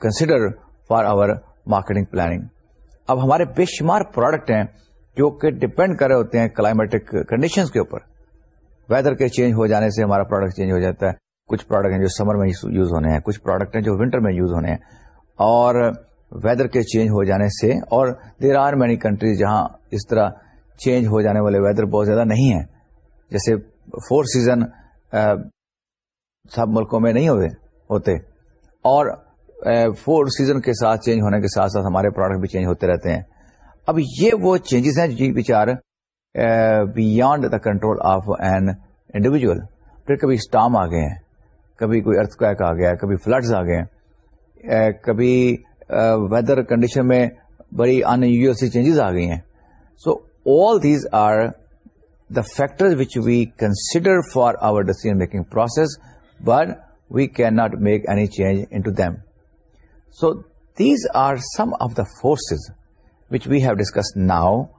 consider for our marketing planning اب ہمارے بے شمار product ہیں جو کہ depend کر رہے ہوتے ہیں کلائمیٹک کنڈیشنز کے اوپر ویدر کے چینج ہو جانے سے ہمارا پروڈکٹ چینج ہو جاتا ہے کچھ پروڈکٹ ہیں جو سمر میں یوز ہونے ہیں کچھ پروڈکٹ ہیں جو ونٹر میں یوز ہونے ہیں اور ویدر کے چینج ہو جانے سے اور دیر آر مینی کنٹریز جہاں اس طرح چینج ہو جانے والے ویدر بہت زیادہ نہیں ہیں جیسے فور سیزن سب ملکوں میں نہیں ہوئے ہوتے اور فور سیزن کے ساتھ چینج ہونے کے ساتھ ساتھ ہمارے پروڈکٹ بھی چینج ہوتے رہتے ہیں اب یہ وہ چینجز ہیں جی بچار beyond the control of an individual پھر کبھی اسٹام آ گئے ہیں کبھی کوئی ارتھ کویک آ گیا کبھی فلڈز آ گئے ہیں کبھی ویدر کنڈیشن میں بڑی ان یو سی چینجز آ گئی ہیں so all these are the factor which we consider for our decision making process but we can not make any change in to them so these are some of the forces which we have discussed now,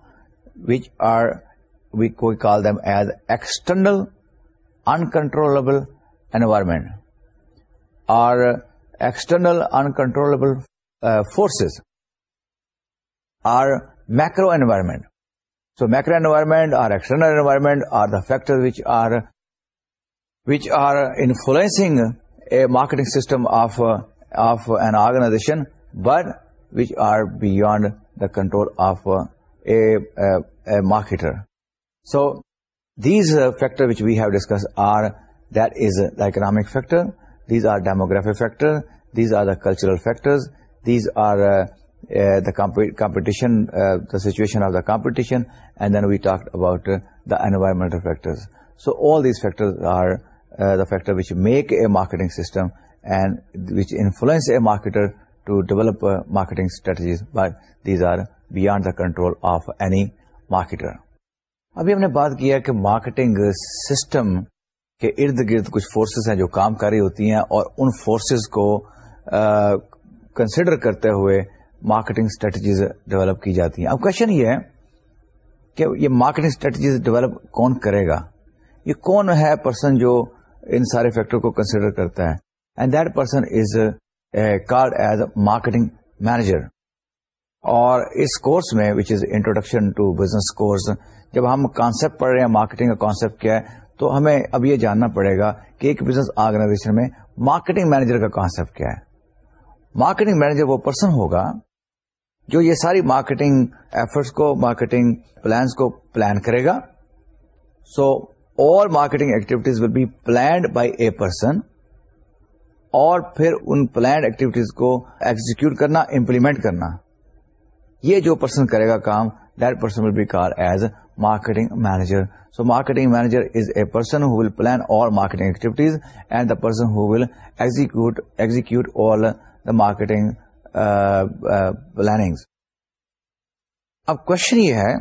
which are, we call them as external uncontrollable environment or external uncontrollable uh, forces or macro environment. So macro environment or external environment are the factors which are influencing a marketing system uh, of an organization, but which are beyond the control of a marketer. So these uh, factors which we have discussed are, that is uh, the economic factor, these are demographic factor, these are the cultural factors, these are uh, the competition, the situation of the competition, and then we talked about the environmental factors. So all these factors are the factor which make a marketing system and which influence a marketer to develop marketing strategies these are beyond the control of any marketer ابھی ہم نے بات کیا ہے کہ marketing system کے ارد گرد کچھ فورسز ہیں جو کام کر رہی ہوتی ہیں اور ان فورسز کو کنسیڈر کرتے ہوئے مارکیٹنگ اسٹریٹجیز ڈیولپ کی جاتی ہیں اب کوشچن یہ ہے کہ یہ مارکیٹنگ اسٹریٹجیز ڈیولپ کون کرے گا یہ کون ہے پرسن جو ان سارے فیکٹر کو کنسیڈر کرتا ہے and that person is called as marketing manager اور اس کورس میں which is introduction to business course جب ہم کانسپٹ پڑھ رہے ہیں مارکیٹنگ کا کانسپٹ کیا ہے تو ہمیں اب یہ جاننا پڑے گا کہ ایک بزنس آرگنائزیشن میں مارکیٹنگ مینیجر کا کانسپٹ کیا ہے مارکیٹنگ مینیجر وہ پرسن ہوگا جو یہ ساری مارکیٹنگ ایفرٹس کو مارکیٹنگ پلانس کو پلان کرے گا so all marketing activities will be planned by a person اور پھر ان پلانڈ ایکٹیویٹیز کو ایگزیکیوٹ کرنا امپلیمنٹ کرنا یہ جو پرسن کرے گا کام that person will be called as marketing manager so marketing manager is a person who will plan all marketing activities and the person who will execute all the marketing plannings اب question یہ ہے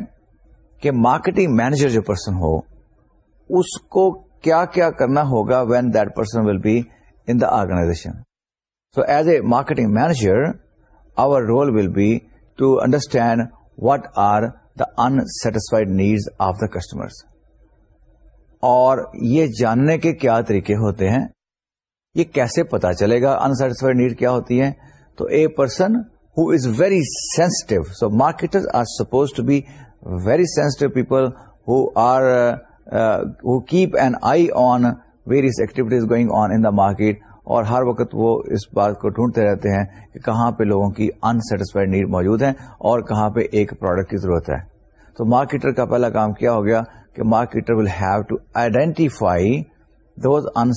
کہ marketing manager جو person ہو اس کو کیا کیا کرنا ہوگا when that person will be the organization. So as a marketing manager our role will be to understand what are the unsatisfied needs of the customers. اور یہ جاننے کے کیا طریقے ہوتے ہیں یہ کیسے پتا چلے گا انسٹسفائڈ نیڈ کیا ہوتی ہے تو a person who is very sensitive so marketer are suppose to be very sensitive people who are who keep an eye on various activities going on in the market اور ہر وقت وہ اس بات کو ڈھونڈتے رہتے ہیں کہ کہاں پہ لوگوں کی انسٹسفائیڈ نیڈ موجود ہے اور کہاں پہ ایک پروڈکٹ کی ضرورت ہے تو مارکیٹر کا پہلا کام کیا ہو گیا کہ marketer will have to identify those in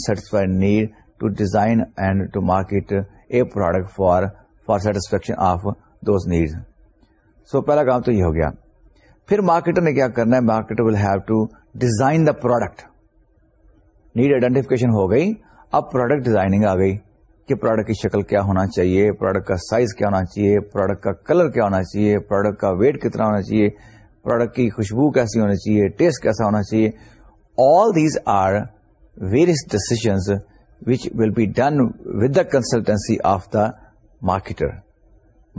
need to design and to market a product for for satisfaction of those need so پہلا کام تو یہ ہو گیا پھر مارکیٹر نے کیا کرنا ہے marketer will have to design the product need identification ہو گئی اب پروڈکٹ ڈیزائننگ آ گئی کہ پروڈکٹ کی شکل کیا ہونا چاہیے پروڈکٹ کا سائز کیا ہونا چاہیے پروڈکٹ کا کلر کیا ہونا چاہیے پروڈکٹ کا ویٹ کتنا ہونا چاہیے پروڈکٹ کی خوشبو کیسی ہونی چاہیے ٹیسٹ کیسا ہونا چاہیے all these are various decisions which will be done with the consultancy of the marketer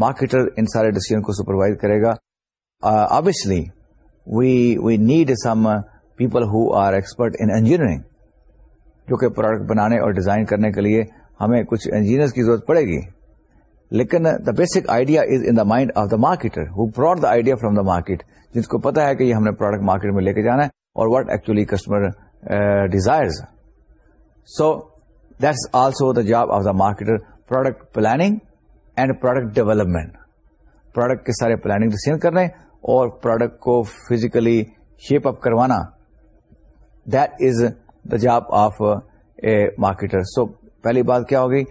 marketer ان سارے ڈسیزن کو سپروائز کرے گا obviously we we need some people who are expert in engineering جو کہ پروڈکٹ بنانے اور ڈیزائن کرنے کے لیے ہمیں کچھ انجینئر کی ضرورت پڑے گی لیکن the basic idea is in mind of the marketer who brought the idea from the market جس کو پتا ہے کہ یہ ہم نے پروڈکٹ مارکیٹ میں لے کے جانا ہے اور what actually customer desires so that's also the job of the marketer product planning and product development product کے سارے پلاننگ ڈسین کرنے اور پروڈکٹ کو فزیکلی شیپ اپ کروانا that is the job of a marketer so پہلی بات کیا ہوگی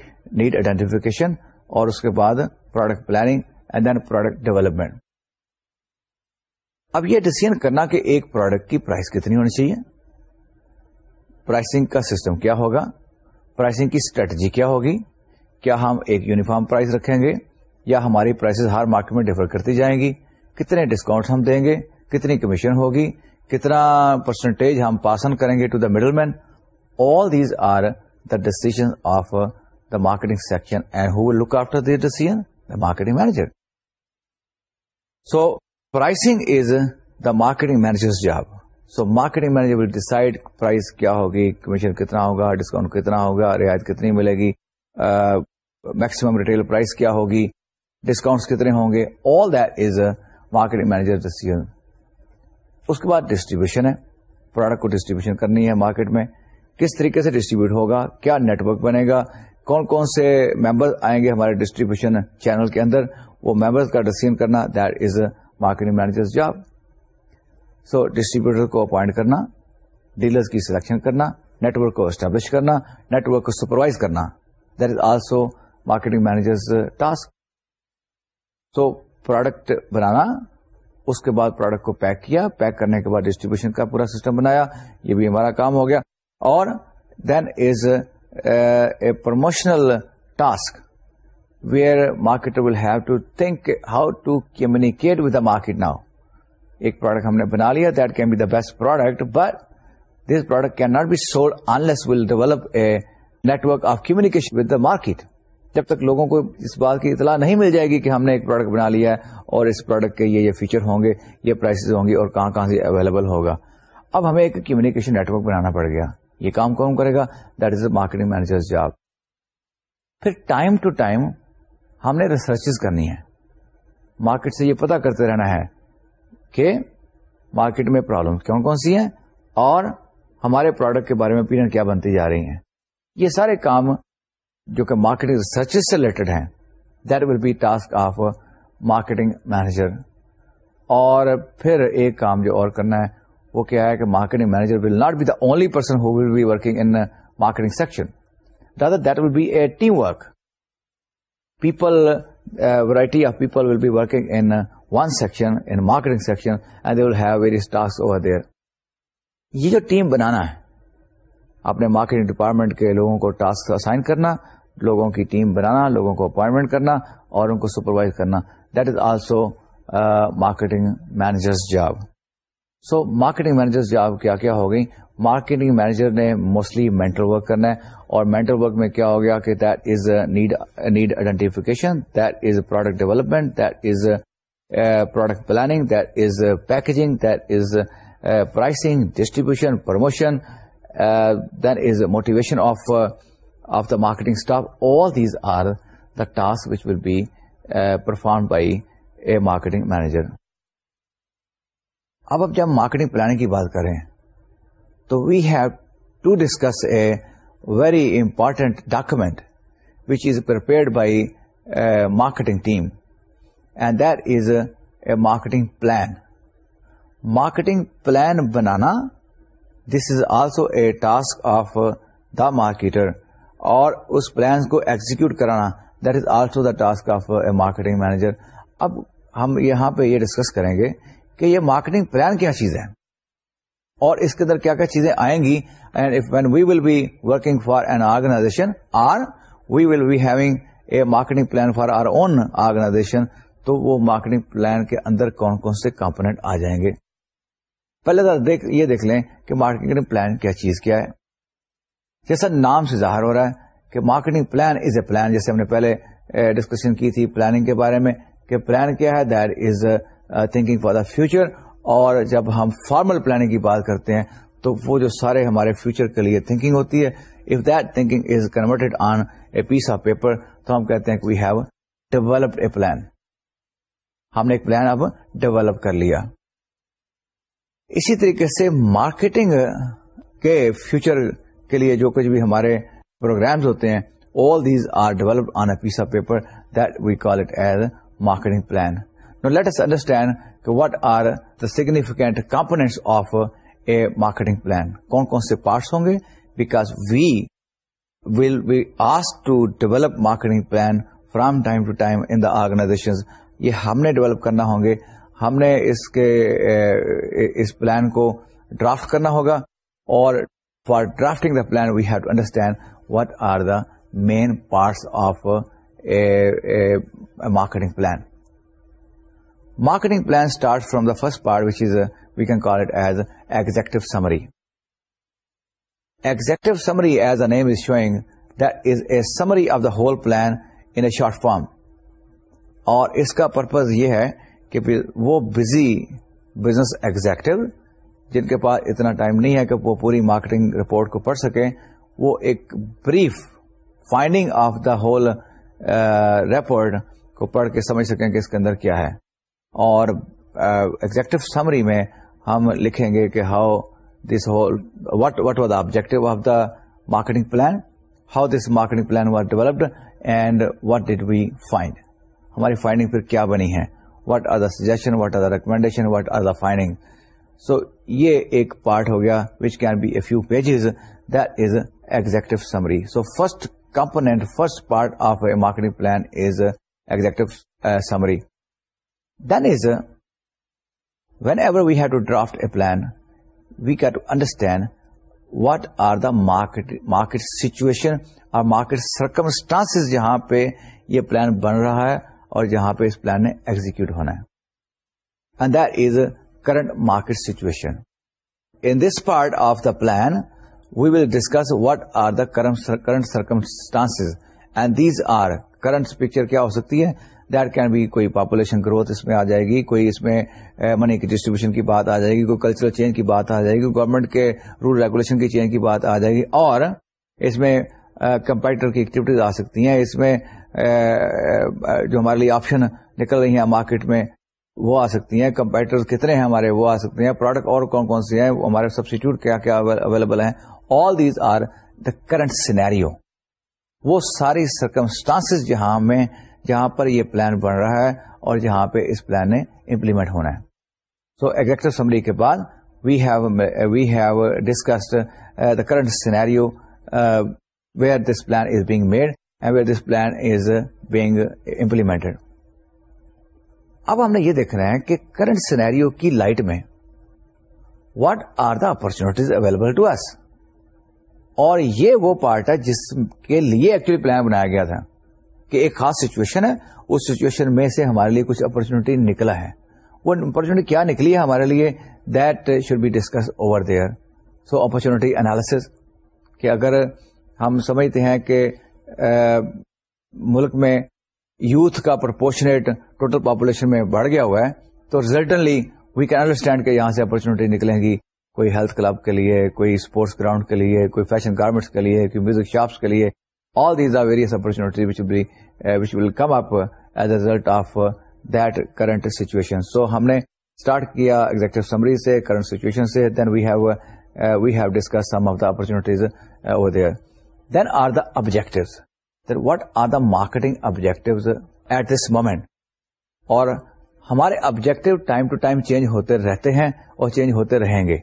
نیڈ آئیڈینٹیفیکیشن اور اس کے بعد product planning and then product development اب یہ ڈسیزن کرنا کہ ایک پروڈکٹ کی پرائز کتنی ہونی چاہیے پرائسنگ کا سسٹم کیا ہوگا پرائسنگ کی اسٹریٹجی کیا ہوگی کیا ہم ایک یونیفارم پرائز رکھیں گے یا ہماری پرائسز ہر مارکیٹ میں ڈیفر کرتی جائیں گی کتنے ڈسکاؤنٹ ہم دیں گے کتنی کمیشن ہوگی کتنا پرسنٹیج ہم پاسن کریں گے to the middle man all these are the decision of the marketing section and who look after decision the marketing manager so pricing is the marketing manager job so marketing manager will decide price کیا ہوگی commission کتنا ہوگا discount کتنا ہوگا رعایت کتنی ملے گی میکسیمم ریٹیل پرائز کیا ہوگی ڈسکاؤنٹ کتنے ہوں گے all that is marketing manager decision اس کے بعد ڈسٹریبیوشن ہے پروڈکٹ کو ڈسٹریبیوشن کرنی ہے مارکیٹ میں کس طریقے سے ڈسٹریبیوٹ ہوگا کیا نیٹ ورک بنے گا کون کون سے ممبر آئیں گے ہمارے ڈسٹریبیوشن چینل کے اندر وہ ممبرس کا ڈسیزن کرنا that is marketing manager job so distributor کو اپوائنٹ کرنا ڈیلر کی سلیکشن کرنا نیٹورک کو اسٹیبلش کرنا نیٹورک کو سپروائز کرنا that is also marketing managers task so product بنانا اس کے بعد پروڈکٹ کو پیک کیا پیک کرنے کے بعد ڈسٹریبیوشن کا پورا سسٹم بنایا یہ بھی ہمارا کام ہو گیا اور then is a promotional task where market will have to think how to communicate with the market now ایک پروڈکٹ ہم نے بنا لیا that can be the best product but this product can not be sold unless will develop a network of communication with the market جب تک لوگوں کو اس بات کی اطلاع نہیں مل جائے گی کہ ہم نے ایک پروڈکٹ بنا لیا ہے اور اس پروڈکٹ کے یہ یہ فیچر ہوں گے یہ پرائسز ہوں گی اور کہاں کہاں سے اویلیبل ہوگا اب ہمیں ایک کمیونیکیشن نیٹ ورک بنانا پڑ گیا یہ کام کون کرے گا that is a marketing manager job پھر ٹائم ٹو ٹائم ہم نے ریسرچز کرنی ہے مارکیٹ سے یہ پتا کرتے رہنا ہے کہ مارکیٹ میں پرابلم کون کون سی ہیں اور ہمارے پروڈکٹ کے بارے میں پیرن کیا بنتی جا رہی ہیں یہ سارے کام جو کہ مارکیٹنگ ریسرچ سے ریلیٹڈ ہیں that will be task of marketing manager اور پھر ایک کام جو اور کرنا ہے وہ کیا ہے کہ marketing manager will not be the only person who will be working in marketing section that will be a team work people variety of people will be working in one section in marketing section and they will have various task over there یہ جو team بنانا ہے اپنے marketing department کے لوگوں کو task assign کرنا لوگوں کی ٹیم بنانا لوگوں کو اپوائنٹمنٹ کرنا اور ان کو سپروائز کرنا that is also marketing managers job so marketing manager job کیا کیا ہو گئی مارکیٹنگ مینیجر نے موسٹلی مینٹل ورک کرنا ہے اور مینٹل ورک میں کیا ہو گیا کہ that is need need identification that is product development that is product planning that is packaging that is pricing distribution promotion that is motivation of of the marketing staff all these are the task which will be perform by a marketing manager اب اب جب marketing planning کی بات کریں تو we have to discuss a very important document which is prepared by marketing team and that is a marketing plan marketing plan banana this is also a task of the marketer اور اس plans کو execute کرانا that is also the task of a marketing manager اب ہم یہاں پہ یہ discuss کریں گے کہ یہ مارکیٹنگ پلان کیا چیز ہے اور اس کے اندر کیا کیا چیزیں آئیں گی and if we will be working for an organization are we will be having a marketing plan for our own organization تو وہ مارکیٹنگ پلان کے اندر کون کون سے کمپونیٹ آ جائیں گے پہلے یہ دیکھ لیں کہ مارکیٹنگ پلان کیا چیز کیا ہے جیسا نام سے ظاہر ہو رہا ہے کہ marketing plan is a plan جیسے ہم نے پہلے ڈسکشن eh, کی تھی پلاننگ کے بارے میں کہ پلان کیا ہے that is thinking for the future اور جب ہم فارمل پلاننگ کی بات کرتے ہیں تو وہ جو سارے ہمارے فیوچر کے لیے تھنکنگ ہوتی ہے if that thinking is converted on a piece of paper تو ہم کہتے ہیں کہ we have developed a plan ہم نے ایک پلان اب ڈیولپ کر لیا اسی طریقے سے مارکیٹنگ کے فیوچر کے لیے جو کچھ بھی ہمارے پروگرامز ہوتے ہیں all these are developed on a piece of paper that we call it as marketing plan. Now let us understand what are the significant components of a marketing plan. کون کون سے parts ہوں گے because we will be asked to develop marketing plan from time to time in the organizations. یہ ہم نے develop کرنا ہوں گے ہم نے اس کے اس plan کو draft کرنا ہوگا اور for drafting the plan we have to understand what are the main parts of marketing plan marketing plan start from the first part which is we can call it as executive summary executive summary as a name is showing that is a summary of the whole plan in a short form اور اس کا purpose یہ ہے کہ وہ busy business executive جن کے پاس اتنا ٹائم نہیں ہے کہ وہ پوری مارکیٹنگ رپورٹ کو پڑھ سکیں وہ ایک brief finding of the whole report کو پڑھ کے سمجھ سکیں کہ اس کے اندر کیا ہے اور ایگزیکٹو uh, سمری میں ہم لکھیں گے کہ how this whole what what was the objective of the marketing plan how this marketing plan was developed and what did we find ہماری فائنڈنگ پھر کیا بنی ہے what are the suggestion what are the recommendation what are the finding so یہ ایک part ہو گیا which can be a few pages that is executive summary so first component first part of a marketing plan is executive summary then is whenever we have to draft a plan we can to understand what are the market market situation اور market circumstance جہاں پہ یہ plan بن رہا ہے اور جہاں پہ اس پلان نے ایگزیکیوٹ ہونا ہے and that is current market situation. In this part of the plan, we will discuss what are the current, current circumstances and these are current picture کیا ہو سکتی ہے دیٹ کین بی کوئی population growth اس میں آ جائے گی کوئی اس میں منی کی ڈسٹریبیوشن کی بات آ جائے گی کوئی کلچرل چینج کی بات آ جائے گی گورنمنٹ کے رول ریگولیشن کی چینج کی بات آ جائے گی اور اس میں کمپیٹر کی ایکٹیویٹیز آ سکتی ہیں اس میں جو ہمارے لیے آپشن نکل رہی ہیں مارکیٹ میں وہ آ سکتی ہیں کتنے ہیں ہمارے وہ آ سکتے ہیں پروڈکٹ اور کون کون سے ہیں ہمارے سبسٹیٹیوٹ کیا کیا اویلیبل ہیں all these are the current scenario وہ ساری سرکمسٹانس جہاں میں جہاں پر یہ پلان بن رہا ہے اور جہاں پہ اس پلان نے امپلیمنٹ ہونا ہے سو ایگزیکٹو اسمبلی کے بعد we have we have discussed the current scenario where this plan is being made and where this plan is being implemented اب ہم نے یہ دیکھنا ہے کہ کرنٹ سینیریو کی لائٹ میں what are the opportunities available to us اور یہ وہ پارٹ ہے جس کے لیے ایکچولی پلان بنایا گیا تھا کہ ایک خاص سچویشن ہے اس سچویشن میں سے ہمارے لیے کچھ اپرچونیٹی نکلا ہے وہ اپرچونیٹی کیا نکلی ہے ہمارے لیے that should be discuss over there so opportunity analysis کہ اگر ہم سمجھتے ہیں کہ ملک میں یوتھ کا پرپورشنیٹ ٹوٹل پاپولیشن میں بڑھ گیا ہوا ہے تو ریزلٹنلی وی کین انڈرسٹینڈ کہ یہاں سے اپرچونیٹی نکلیں گی کوئی ہیلتھ کلب کے لیے کوئی اسپورٹس گراؤنڈ کے لیے کوئی فیشن گارمنٹس کے لیے کوئی میوزک شاپس کے لیے all these are various which will come up as a result of that current situation so ہم نے اسٹارٹ کیا ایگزیکٹو سمری سے کرنٹ سچویشن سے then we we have have discuss some of the opportunities then are the objective what are the marketing objective at this moment اور ہمارے objective time to time change ہوتے رہتے ہیں اور change ہوتے رہیں گے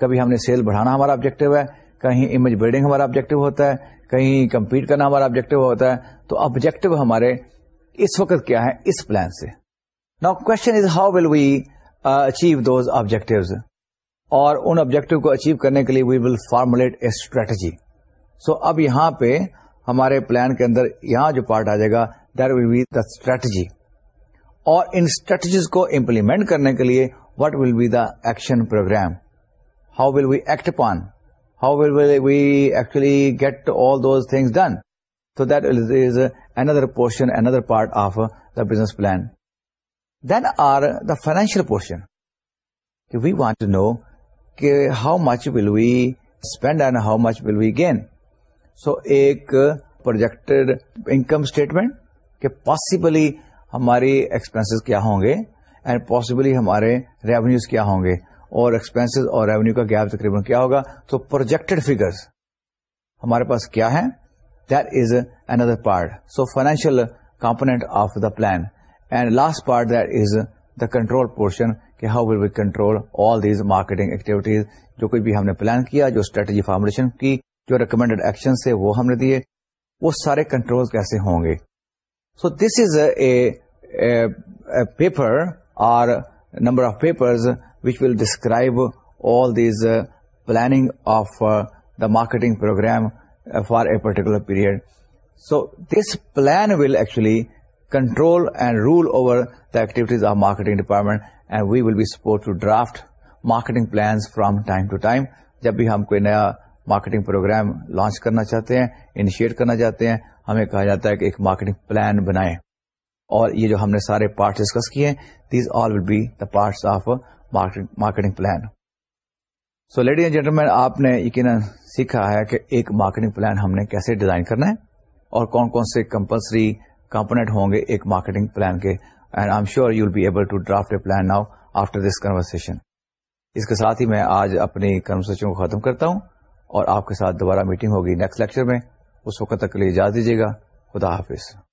کبھی ہم نے سیل بڑھانا ہمارا آبجیکٹو ہے کہیں امیج بلڈنگ ہمارا آبجیکٹو ہوتا ہے کہیں کمپیٹ کرنا ہمارا آبجیکٹو ہوتا ہے تو آبجیکٹو ہمارے اس وقت کیا ہے اس پلان سے نا question is how will we achieve those objective اور ان آبجیکٹو کو اچیو کرنے کے لیے وی ول فارمولیٹ اے اسٹریٹجی سو اب یہاں پہ ہمارے پلان کے اندر یہاں جو پارٹ آ جائے گا there will be the strategy اور ان اسٹریٹجیز کو امپلیمنٹ کرنے کے لیے what will be the action program how will we act upon how will we actually get all those things done so that is another portion another part of the business plan then are the financial portion we want to know کہ how much will we spend and how much will we gain so ایک projected income statement کہ possibly ہماری expense کیا ہوں گے and possibly ہمارے revenues کیا ہوں گے اور ایکسپینس اور ریونیو کا گیپ تقریباً کیا ہوگا تو پروجیکٹڈ فیگر ہمارے پاس کیا ہے that is another part so financial component of the plan and last part that is the control portion کہ how will we control all these marketing activities جو کچھ بھی ہم نے پلان کیا جو اسٹریٹجی فارمولیشن کی جو ریکمینڈیڈ ایکشن سے وہ ہم نے دیے وہ سارے کنٹرول کیسے ہوں گے so this is a paper or number of paper which will describe all these planning of the marketing program for a particular period so this plan will actually control and rule over the activities of marketing department and we will be support to draft marketing plans from time to time جب بھی ہم کوئی نیا marketing programme launch کرنا چاہتے ہیں initiate کرنا چاہتے ہیں ہمیں کہا جاتا ہے کہ ایک مارکیٹنگ پلان بنائیں اور یہ جو ہم نے سارے پارٹس ڈسکس کیے these all will be the parts of marketing plan so lady and gentle آپ نے سیکھا ہے کہ ایک مارکیٹنگ پلان ہم نے کیسے ڈیزائن کرنا ہے اور کون کون سے کمپلسری کمپونیٹ ہوں گے ایک مارکیٹنگ پلان کے and I sure you be able to draft a plan now after this conversation اس کے ساتھ ہی میں آج اپنی کنورسن کو ختم کرتا ہوں اور آپ کے ساتھ دوبارہ میٹنگ ہوگی نیکسٹ لیکچر میں اس وقت تک کے لیے اجازت دیجیے گا خدا حافظ